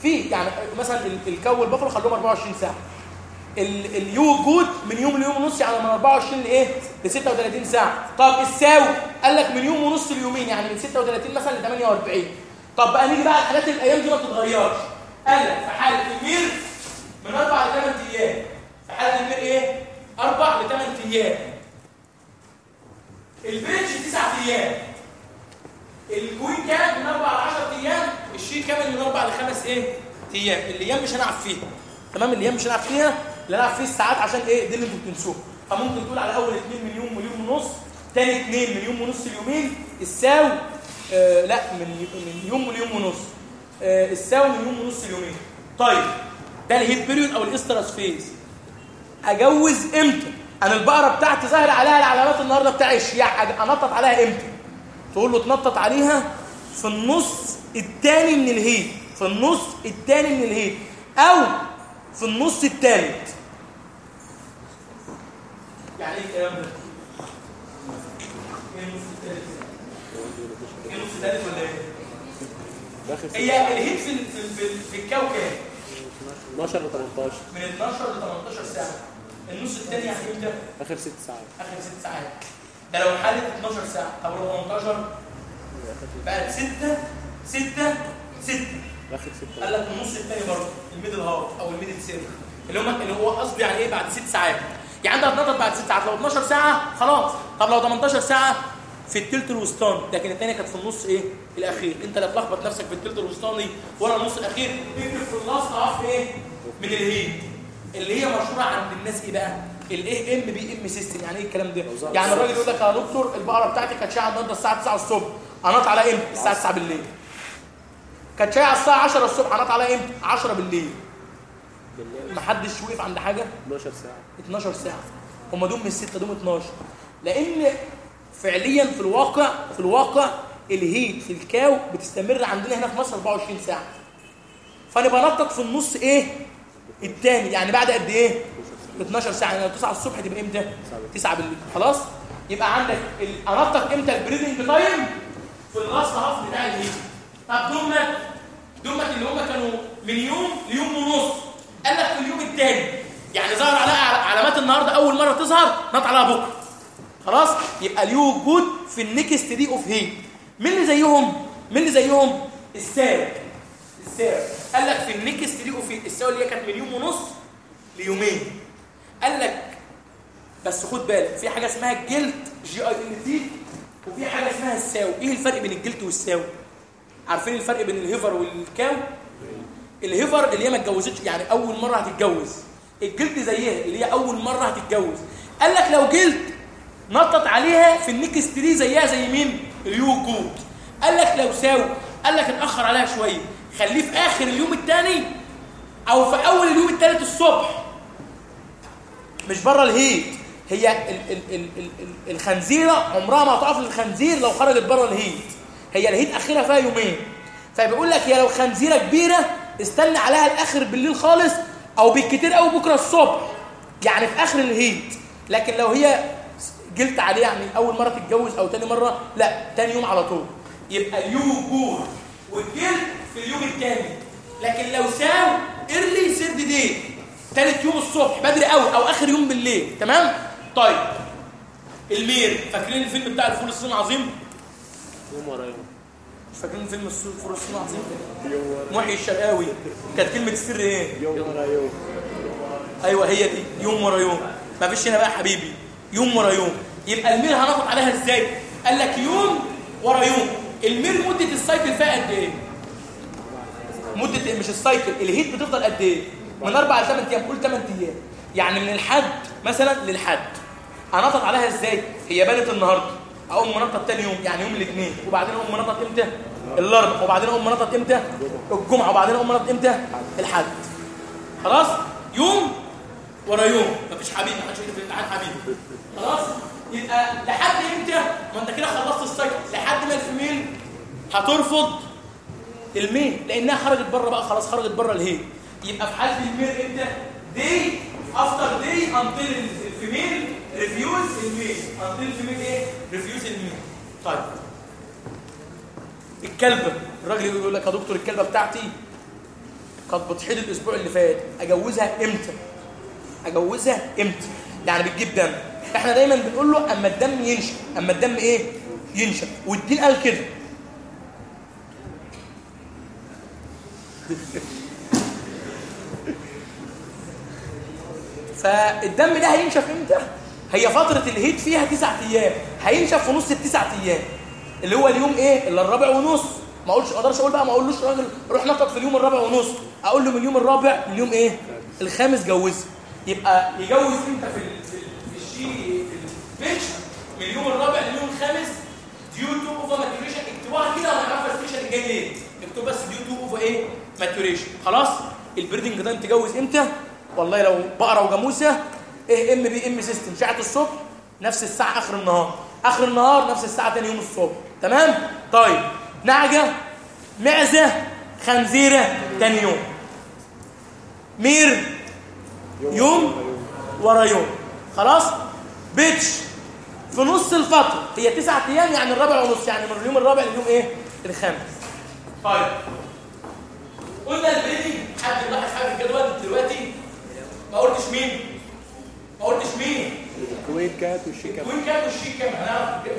في يعني مثلا ال- ال cow وال buffalo خلوهم 24 ساعة. ال- ال ewe goat من يوم ليوم ونص يعني من 24 لإيه؟ ل 36 ساعة. طب ال sow قال لك من يوم ونص ليومين يعني من 36 مثلا ل 48 طب بقى نيجي بقى الحاجات الأيام دي ما بتتغيرش. قال لك في حالة ال mare من 4 ل 8 أيام. في حالة ال mare إيه؟ 4 ل 8 أيام. ال bitch 9 أيام. ال queen cat من 4 ل 10 أيام ال she camel من 4 ل 5 إيه؟ أيام. الأيام مش هنلعب فيها. تمام؟ الأيام مش هنلعب فيها. اللي هنلعب فيه الساعات عشان إيه؟ دي اللي أنتوا بتنسوها فممكن تقول على أول 2 من يوم ويوم ونص تاني 2 من يوم ونص ليومين ال sow آه لا من من يوم ليوم ونص. آه ال sow من يوم ونص ليومين طيب ده ال heat period أو ال estrus phase. أجوز إمتى؟ أنا البقره بتاعتي ظاهر عليها العلامات النهارده بتاع الشياع أج- انطط عليها إمتى؟ تقول له تنطط عليها في النص الثاني من ال heat في النص الثاني من ال heat أو في النص الثالث يعني إيه الكلام ده؟ إيه النص الثالث إيه النص الثالث ولا إيه؟ هي ال heat في في في, في ال cow. 12 ل 18 من 12 ل 18 ساعة. النص الثاني يعني إمتى؟ آخر ست ساعات. آخر ست ساعات. ده لو حالة 12 ساعة. طب لو 18 بقت 6 6 6 آخر ست قال لك النص الثاني برضه ال middle half أو ال middle third اللي هم اللي هو قصدي يعني إيه بعد 6 ساعات. يعني أنت هتنطط بعد 6 ساعات. لو 12 ساعة خلاص. طب لو 18 ساعة في التلت الوسطاني. لكن الثانية كانت في النص إيه؟ الأخير. أنت لا تلخبط نفسك في التلت الوسطاني ولا النص الأخير. اكتب في ال last half إيه؟ من ال heat. اللي هي مشهورة عند الناس إيه بقى؟ ال AM PM system يعني إيه الكلام ده؟ يعني الراجل يقول لك يا دكتور البقرة بتاعتي كانت شايعة النهارده الساعة 9 الصبح انطط عليها إمتى؟ الساعة 9 بالليل. كانت شايعة الساعة 10 الصبح انطط عليها إمتى؟ 10 بالليل. ما حدش وقف عند حاجة؟ 12 ساعة. 12 ساعة. هم دول من الستة دول 12 لأن فعليا في الواقع في الواقع ال heat في ال cow بتستمر عندنا هنا في مصر 24 ساعة. فانا بنطط في النص إيه؟ الثاني يعني بعد قد إيه؟ 12 ساعة يعني لو 9 الصبح تبقى إمتى؟ 9 بالليل. خلاص؟ يبقى عندك انطط إمتى ال breeding time في ال last half بتاع ال heat طب دمت دمت اللي هم كانوا من يوم ليوم ونص. قال لك في اليوم الثاني يعني ظهر عليها علامات النهارده أول مرة تظهر نط عليها بكرة. خلاص؟ يبقى ال ewe و doe في ال next day of heat مين اللي زيهم؟ مين اللي زيهم؟ ال sow ال sow قال لك في ال next of heat ال sow اللي هي كانت من يوم ونص ليومين. قال لك بس خد بالك في حاجة اسمها ال gilt G I L T وفي حاجة اسمها ال sow. إيه الفرق بين ال gilt وال sow؟ عارفين الفرق بين ال heifer وال cow؟ ال heifer اللي هي ما اتجوزتش يعني أول مرة هتتجوز. ال gilt زيها اللي هي أول مرة هتتجوز. قال لك لو gilt نطط عليها في ال next day زيها زي مين؟ ال ewe و doe قال لك لو sow. قال لك اتأخر عليها شوية. خليه في آخر اليوم الثاني أو في أول اليوم الثالث الصبح. مش بره ال heat. هي ال ال ال ال ال الخنزيرة عمرها ما هتقف للخنزير لو خرجت بره ال heat. هي ال heat أخرها فيها يومين. فبيقول لك هي لو خنزيرة كبيرة استنى عليها الآخر بالليل خالص أو بالكتير قوي بكرة الصبح. يعني في آخر ال heat. لكن لو هي gilt عليه يعني أول مرة تتجوز أو تاني مرة لا تاني يوم على طول. يبقى ال ewe و doe وال gilt في اليوم الثاني لكن لو sow early third day تالت يوم الصبح بدري قوي أو آخر يوم بالليل. تمام؟ طيب. ال mare فاكرين الفيلم بتاع الفول الصين العظيم؟ يوم ورا يوم. فاكرين فيلم الفول الصين العظيم؟ يوم ورا. محيي الشرقاوي. كانت كلمة السر إيه يوم ورا يوم. أيوه هي دي. يوم ورا يوم. ما فيش هنا بقى حبيبي. يوم ورا يوم. يبقى ال mare هناخد عليها إزاي؟ قال لك يوم ورا يوم. ال mare مدة ال cycle فيها قد إيه؟ مدة مش ال cycle ال heat بتفضل قد إيه؟ من أربع ل 8 أيام قول 8 أيام. يعني من الحد مثلا للحد. هنطط عليها إزاي؟ هي بانت النهارده. أقوم منطط تاني يوم يعني يوم الاثنين. وبعدين أقوم منطط إمتى؟ الأربع. وبعدين أقوم منطط إمتى؟ الجمعة. وبعدين أقوم منطط إمتى؟ الحد. خلاص؟ يوم ورا يوم. مفيش حبيب محدش يكتب في الامتحان حبيب. خلاص؟ يبقى لحد إمتى؟ ما أنت كده خلصت ال cycle لحد ما ال female هترفض ال male لأنها خرجت بره بقى خلاص خرجت بره الهيل يبقى في حالة ال mare إمتى؟ day after day until ال female refuse ال male until ال female إيه؟ refuse ال male طيب. الكلبه الراجل يقول لك يا دكتور الكلبة بتاعتي كانت بتحيض الأسبوع اللي فات أجوزها إمتى؟ أجوزها إمتى؟ يعني بتجيب دم. إحنا دايما بنقول له أما الدم ينشف. أما الدم إيه؟ ينشف. والدين قال كده. *laughs* فالدم ده هينشف إمتى؟ هي فترة الهيت فيها تسع أيام. هينشف في نص التسع أيام. اللي هو اليوم إيه؟ اللي الرابع ونص. ما اقولش ما أقدرش أقول بقى ما أقولوش راجل روح نطط في اليوم الرابع ونص. أقول له من اليوم الرابع من اليوم إيه؟ الخامس جوزها يبقى يجوز إمتى في ال- في من اليوم الرابع لليوم الخامس due to ova maturation اكتبوها كده وأنا عارفه ال special الجاي إيه اكتب بس due to ova إيه؟ maturation خلاص؟ ال breeding time تجوز إمتى؟ والله لو بقرة وجاموسة إيه AM PM system ساعه الصبح نفس الساعة آخر النهار. آخر النهار نفس الساعة تاني يوم الصبح. تمام؟ طيب نعجة معزة خنزيرة تاني يوم. mare يوم ورا يوم. خلاص؟ بيتش في نص الفترة هي تسعة أيام يعني الرابع ونص يعني من اليوم الرابع لليوم إيه؟ الخامس. طيب. قلنا البريدنج حد يلاحظ حاجة في الجدول دلوقتي؟ ما قلتش مين؟ ما قلتش مين؟ كويت كات والشيكا وين كام والشيك كام؟ هنعرف في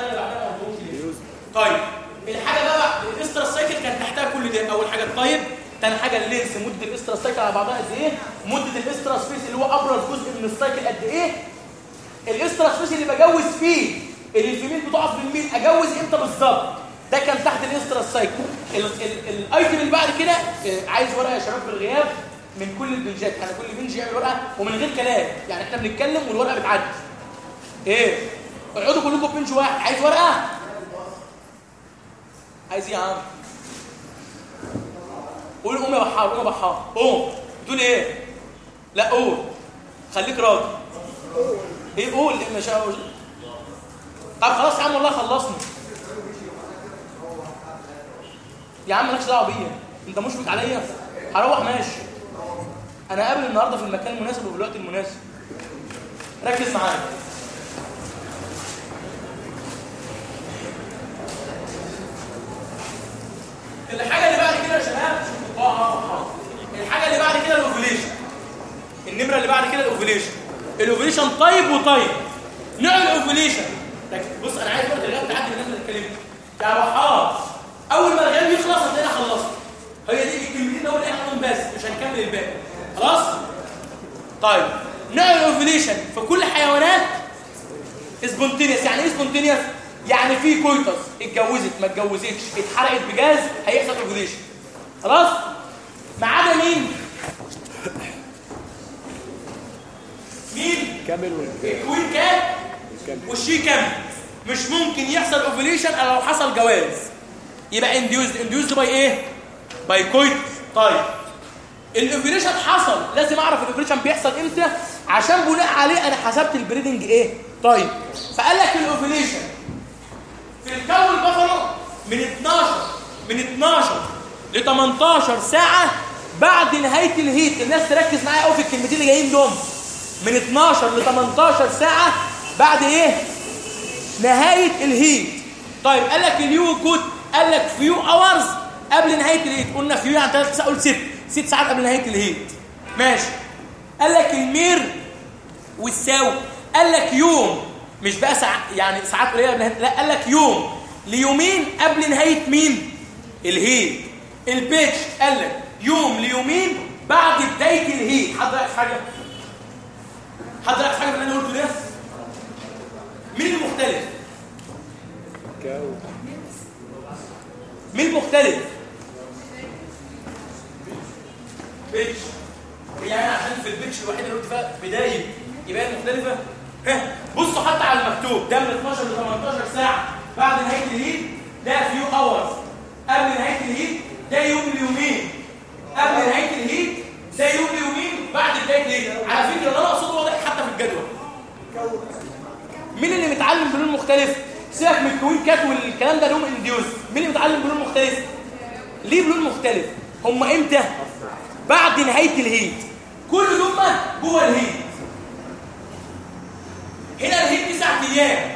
اللي بعدها ما؟ طيب الحاجة بقى الاسترا سايكل كان تحتها كل ده أول حاجة الطيب ثاني حاجة اللينس. مدة الاسترا سايكل على بعضها قد إيه؟ مدة ال estrus phase اللي هو أبرز جزء من ال cycle قد إيه؟ ال estrus phase اللي بجوز فيه اللي ال female بتقف بال male. أجوز إمتى بالظبط؟ ده كان تحت ال estrus ال- ال item اللي بعد كده آه، عايز ورقة يا شباب بالغياب من كل ال bench ات. يعني كل bench يعمل ورقة ومن غير كلام. يعني إحنا بنتكلم والورقة بتعدي. إيه؟ اقعدوا كلكم bench واحد. عايز ورقة؟ عايز إيه يا عم؟ قول قوم يا بحار قوم يا بحار. قوم. بتقول إيه؟ لا قول. خليك راضي. إيه؟ قول. إيه مش هقول طب خلاص يا عم والله خلصنا. يا عم مالكش دعوة بيا. انت مشفق عليا. هروح ماشي. أنا قابل النهارده في المكان المناسب وفي الوقت المناسب. ركز معايا. الحاجة اللي بعد كده يا شباب الحاجة اللي بعد كده ال ovulation النمرة اللي بعد كده ال ovulation ال ovulation طيب وطيب. نوع ال ovulation بص أنا عايز الغياب تعدي الناس اللي اتكلمت. يا بحار. أول ما الغياب يخلص هتلاقينا خلصنا هي دي الكلمتين دول إحنا بس مش هنكمل الباقي. خلاص؟ طيب. نوع ال ovulation في كل حيوانات spontaneous يعني إيه spontaneous يعني في coitus اتجوزت ما اتجوزتش اتحرقت بجاز هيحصل ovulation خلاص؟ ما عدا مين؟ مين؟ camel وال camel ال queen cat؟ وال she camel؟ مش ممكن يحصل ovulation إلا لو حصل جواز. يبقى induced induced by إيه؟ by coitus طيب. ال ovulation حصل. لازم أعرف ال ovulation بيحصل إمتى؟ عشان بناء عليه أنا حسبت ال breeding إيه؟ طيب. فقال لك ال ovulation في ال cow وال buffalo من 12 من 12 ل 18 ساعة بعد نهاية ال heat الناس تركز معايا قوي في الكلمتين اللي جايين دول. من 12 ل 18 ساعة بعد إيه؟ نهاية ال heat طيب. قال لك ال ewe و doe قال لك few hours قبل نهاية ال heat. قلنا few يعني 3 ساعات قول 6 6 ساعات قبل نهاية ال heat. ماشي. قال لك ال mare وال sow. قال لك يوم. مش بقى ساعات يعني ساعات قليلة لا قال لك يوم. ليومين قبل نهاية مين؟ ال heat. ال bitch قال لك يوم ليومين بعد بداية ال heat. حد رايح في حاجة؟ حد رايح في حاجة من اللي أنا قلته ده؟ مين المختلف؟ مين المختلف bitch. يعني عشان في ال bitch الوحيد اللي قلت فيها بداية يبقى مختلفة؟ ها بصوا حتى على المكتوب. ده من 12 ل 18 ساعة بعد نهاية ال heat ده few hours قبل نهاية ال heat ده يوم ليومين. قبل نهاية ال heat ده يوم ليومين. بعد بداية ال heat. على فكرة اللي أنا أقصده واضح حتى في الجدول. مين اللي متعلم بلون مختلف؟ سيبك من ال queen cat والكلام ده لهم induced. مين اللي متعلم بلون مختلف؟ ليه بلون مختلف؟ هم إمتى؟ بعد نهاية ال heat. كل دول جوه ال heat. هنا ال heat تسع أيام.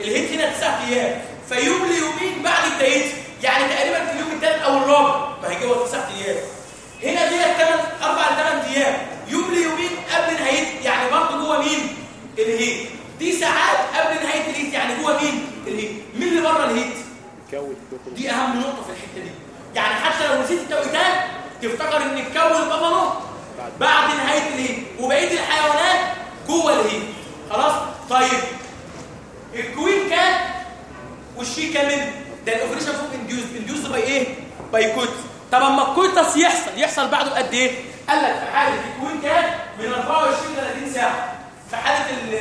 ال heat هنا تسع أيام. فيوم ليومين بعد بدايتها يعني تقريبا في اليوم الثالث أو الرابع ما هي جوه تسع أيام. هنا دي ثمان أربع لثمان أيام. يوم ليومين قبل نهايتها يعني برضه جوه مين؟ ال heat. دي ساعات قبل نهاية ال heat يعني جوه مين؟ ال heat. مين اللي بره ال heat؟ دي أهم نقطة في الحتة دي. يعني حتى لو نسيت التوقيتات تفتكر إن ال cow وال buffalo بعد. نهاية ال heat. وبقية الحيوانات جوه ال heat. خلاص؟ طيب. ال queen cat وال she camel ده ال ovulation فوق induced induced by إيه؟ by coitus طب أما ال coitus يحصل يحصل بعده بقد إيه؟ قال لك في حالة ال queen cat من 24 ل 30 ساعة. في حالة ال-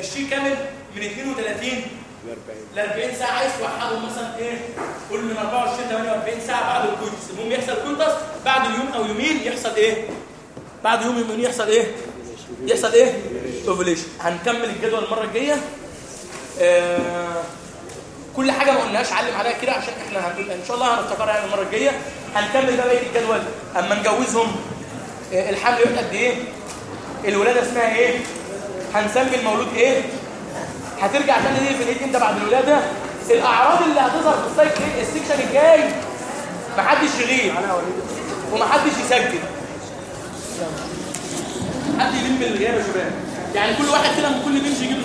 ال she camel من 32 ال 40 ساعة عايز توحدهم مثلا إيه؟ قول من 24 ل 48 ساعة بعد ال coitus المهم يحصل coitus بعد يوم أو يومين يحصل إيه؟ بعد يوم يومين يحصل إيه؟ يحصل إيه؟ ovulation هنكمل الجدول المرة الجاية. آه كل حاجة ما قلناش علم عليها كده عشان إحنا هنقول إن شاء الله هنفتكرها يعني المرة الجاية. هنكمل بقى بقية الجدول. أما نجوزهم آه الحمل يقعد قد إيه؟ الولادة اسمها إيه؟ هنسمي المولود إيه؟ هترجع تاني ليه في ال heat إمتى بعد الولادة؟ الأعراض اللي هتظهر في ال cycle ال section الجاي. محدش يغيب. ومحدش يسجل. حد يلم الغياب يا شباب؟ يعني كل واحد كده من كل bench يجيب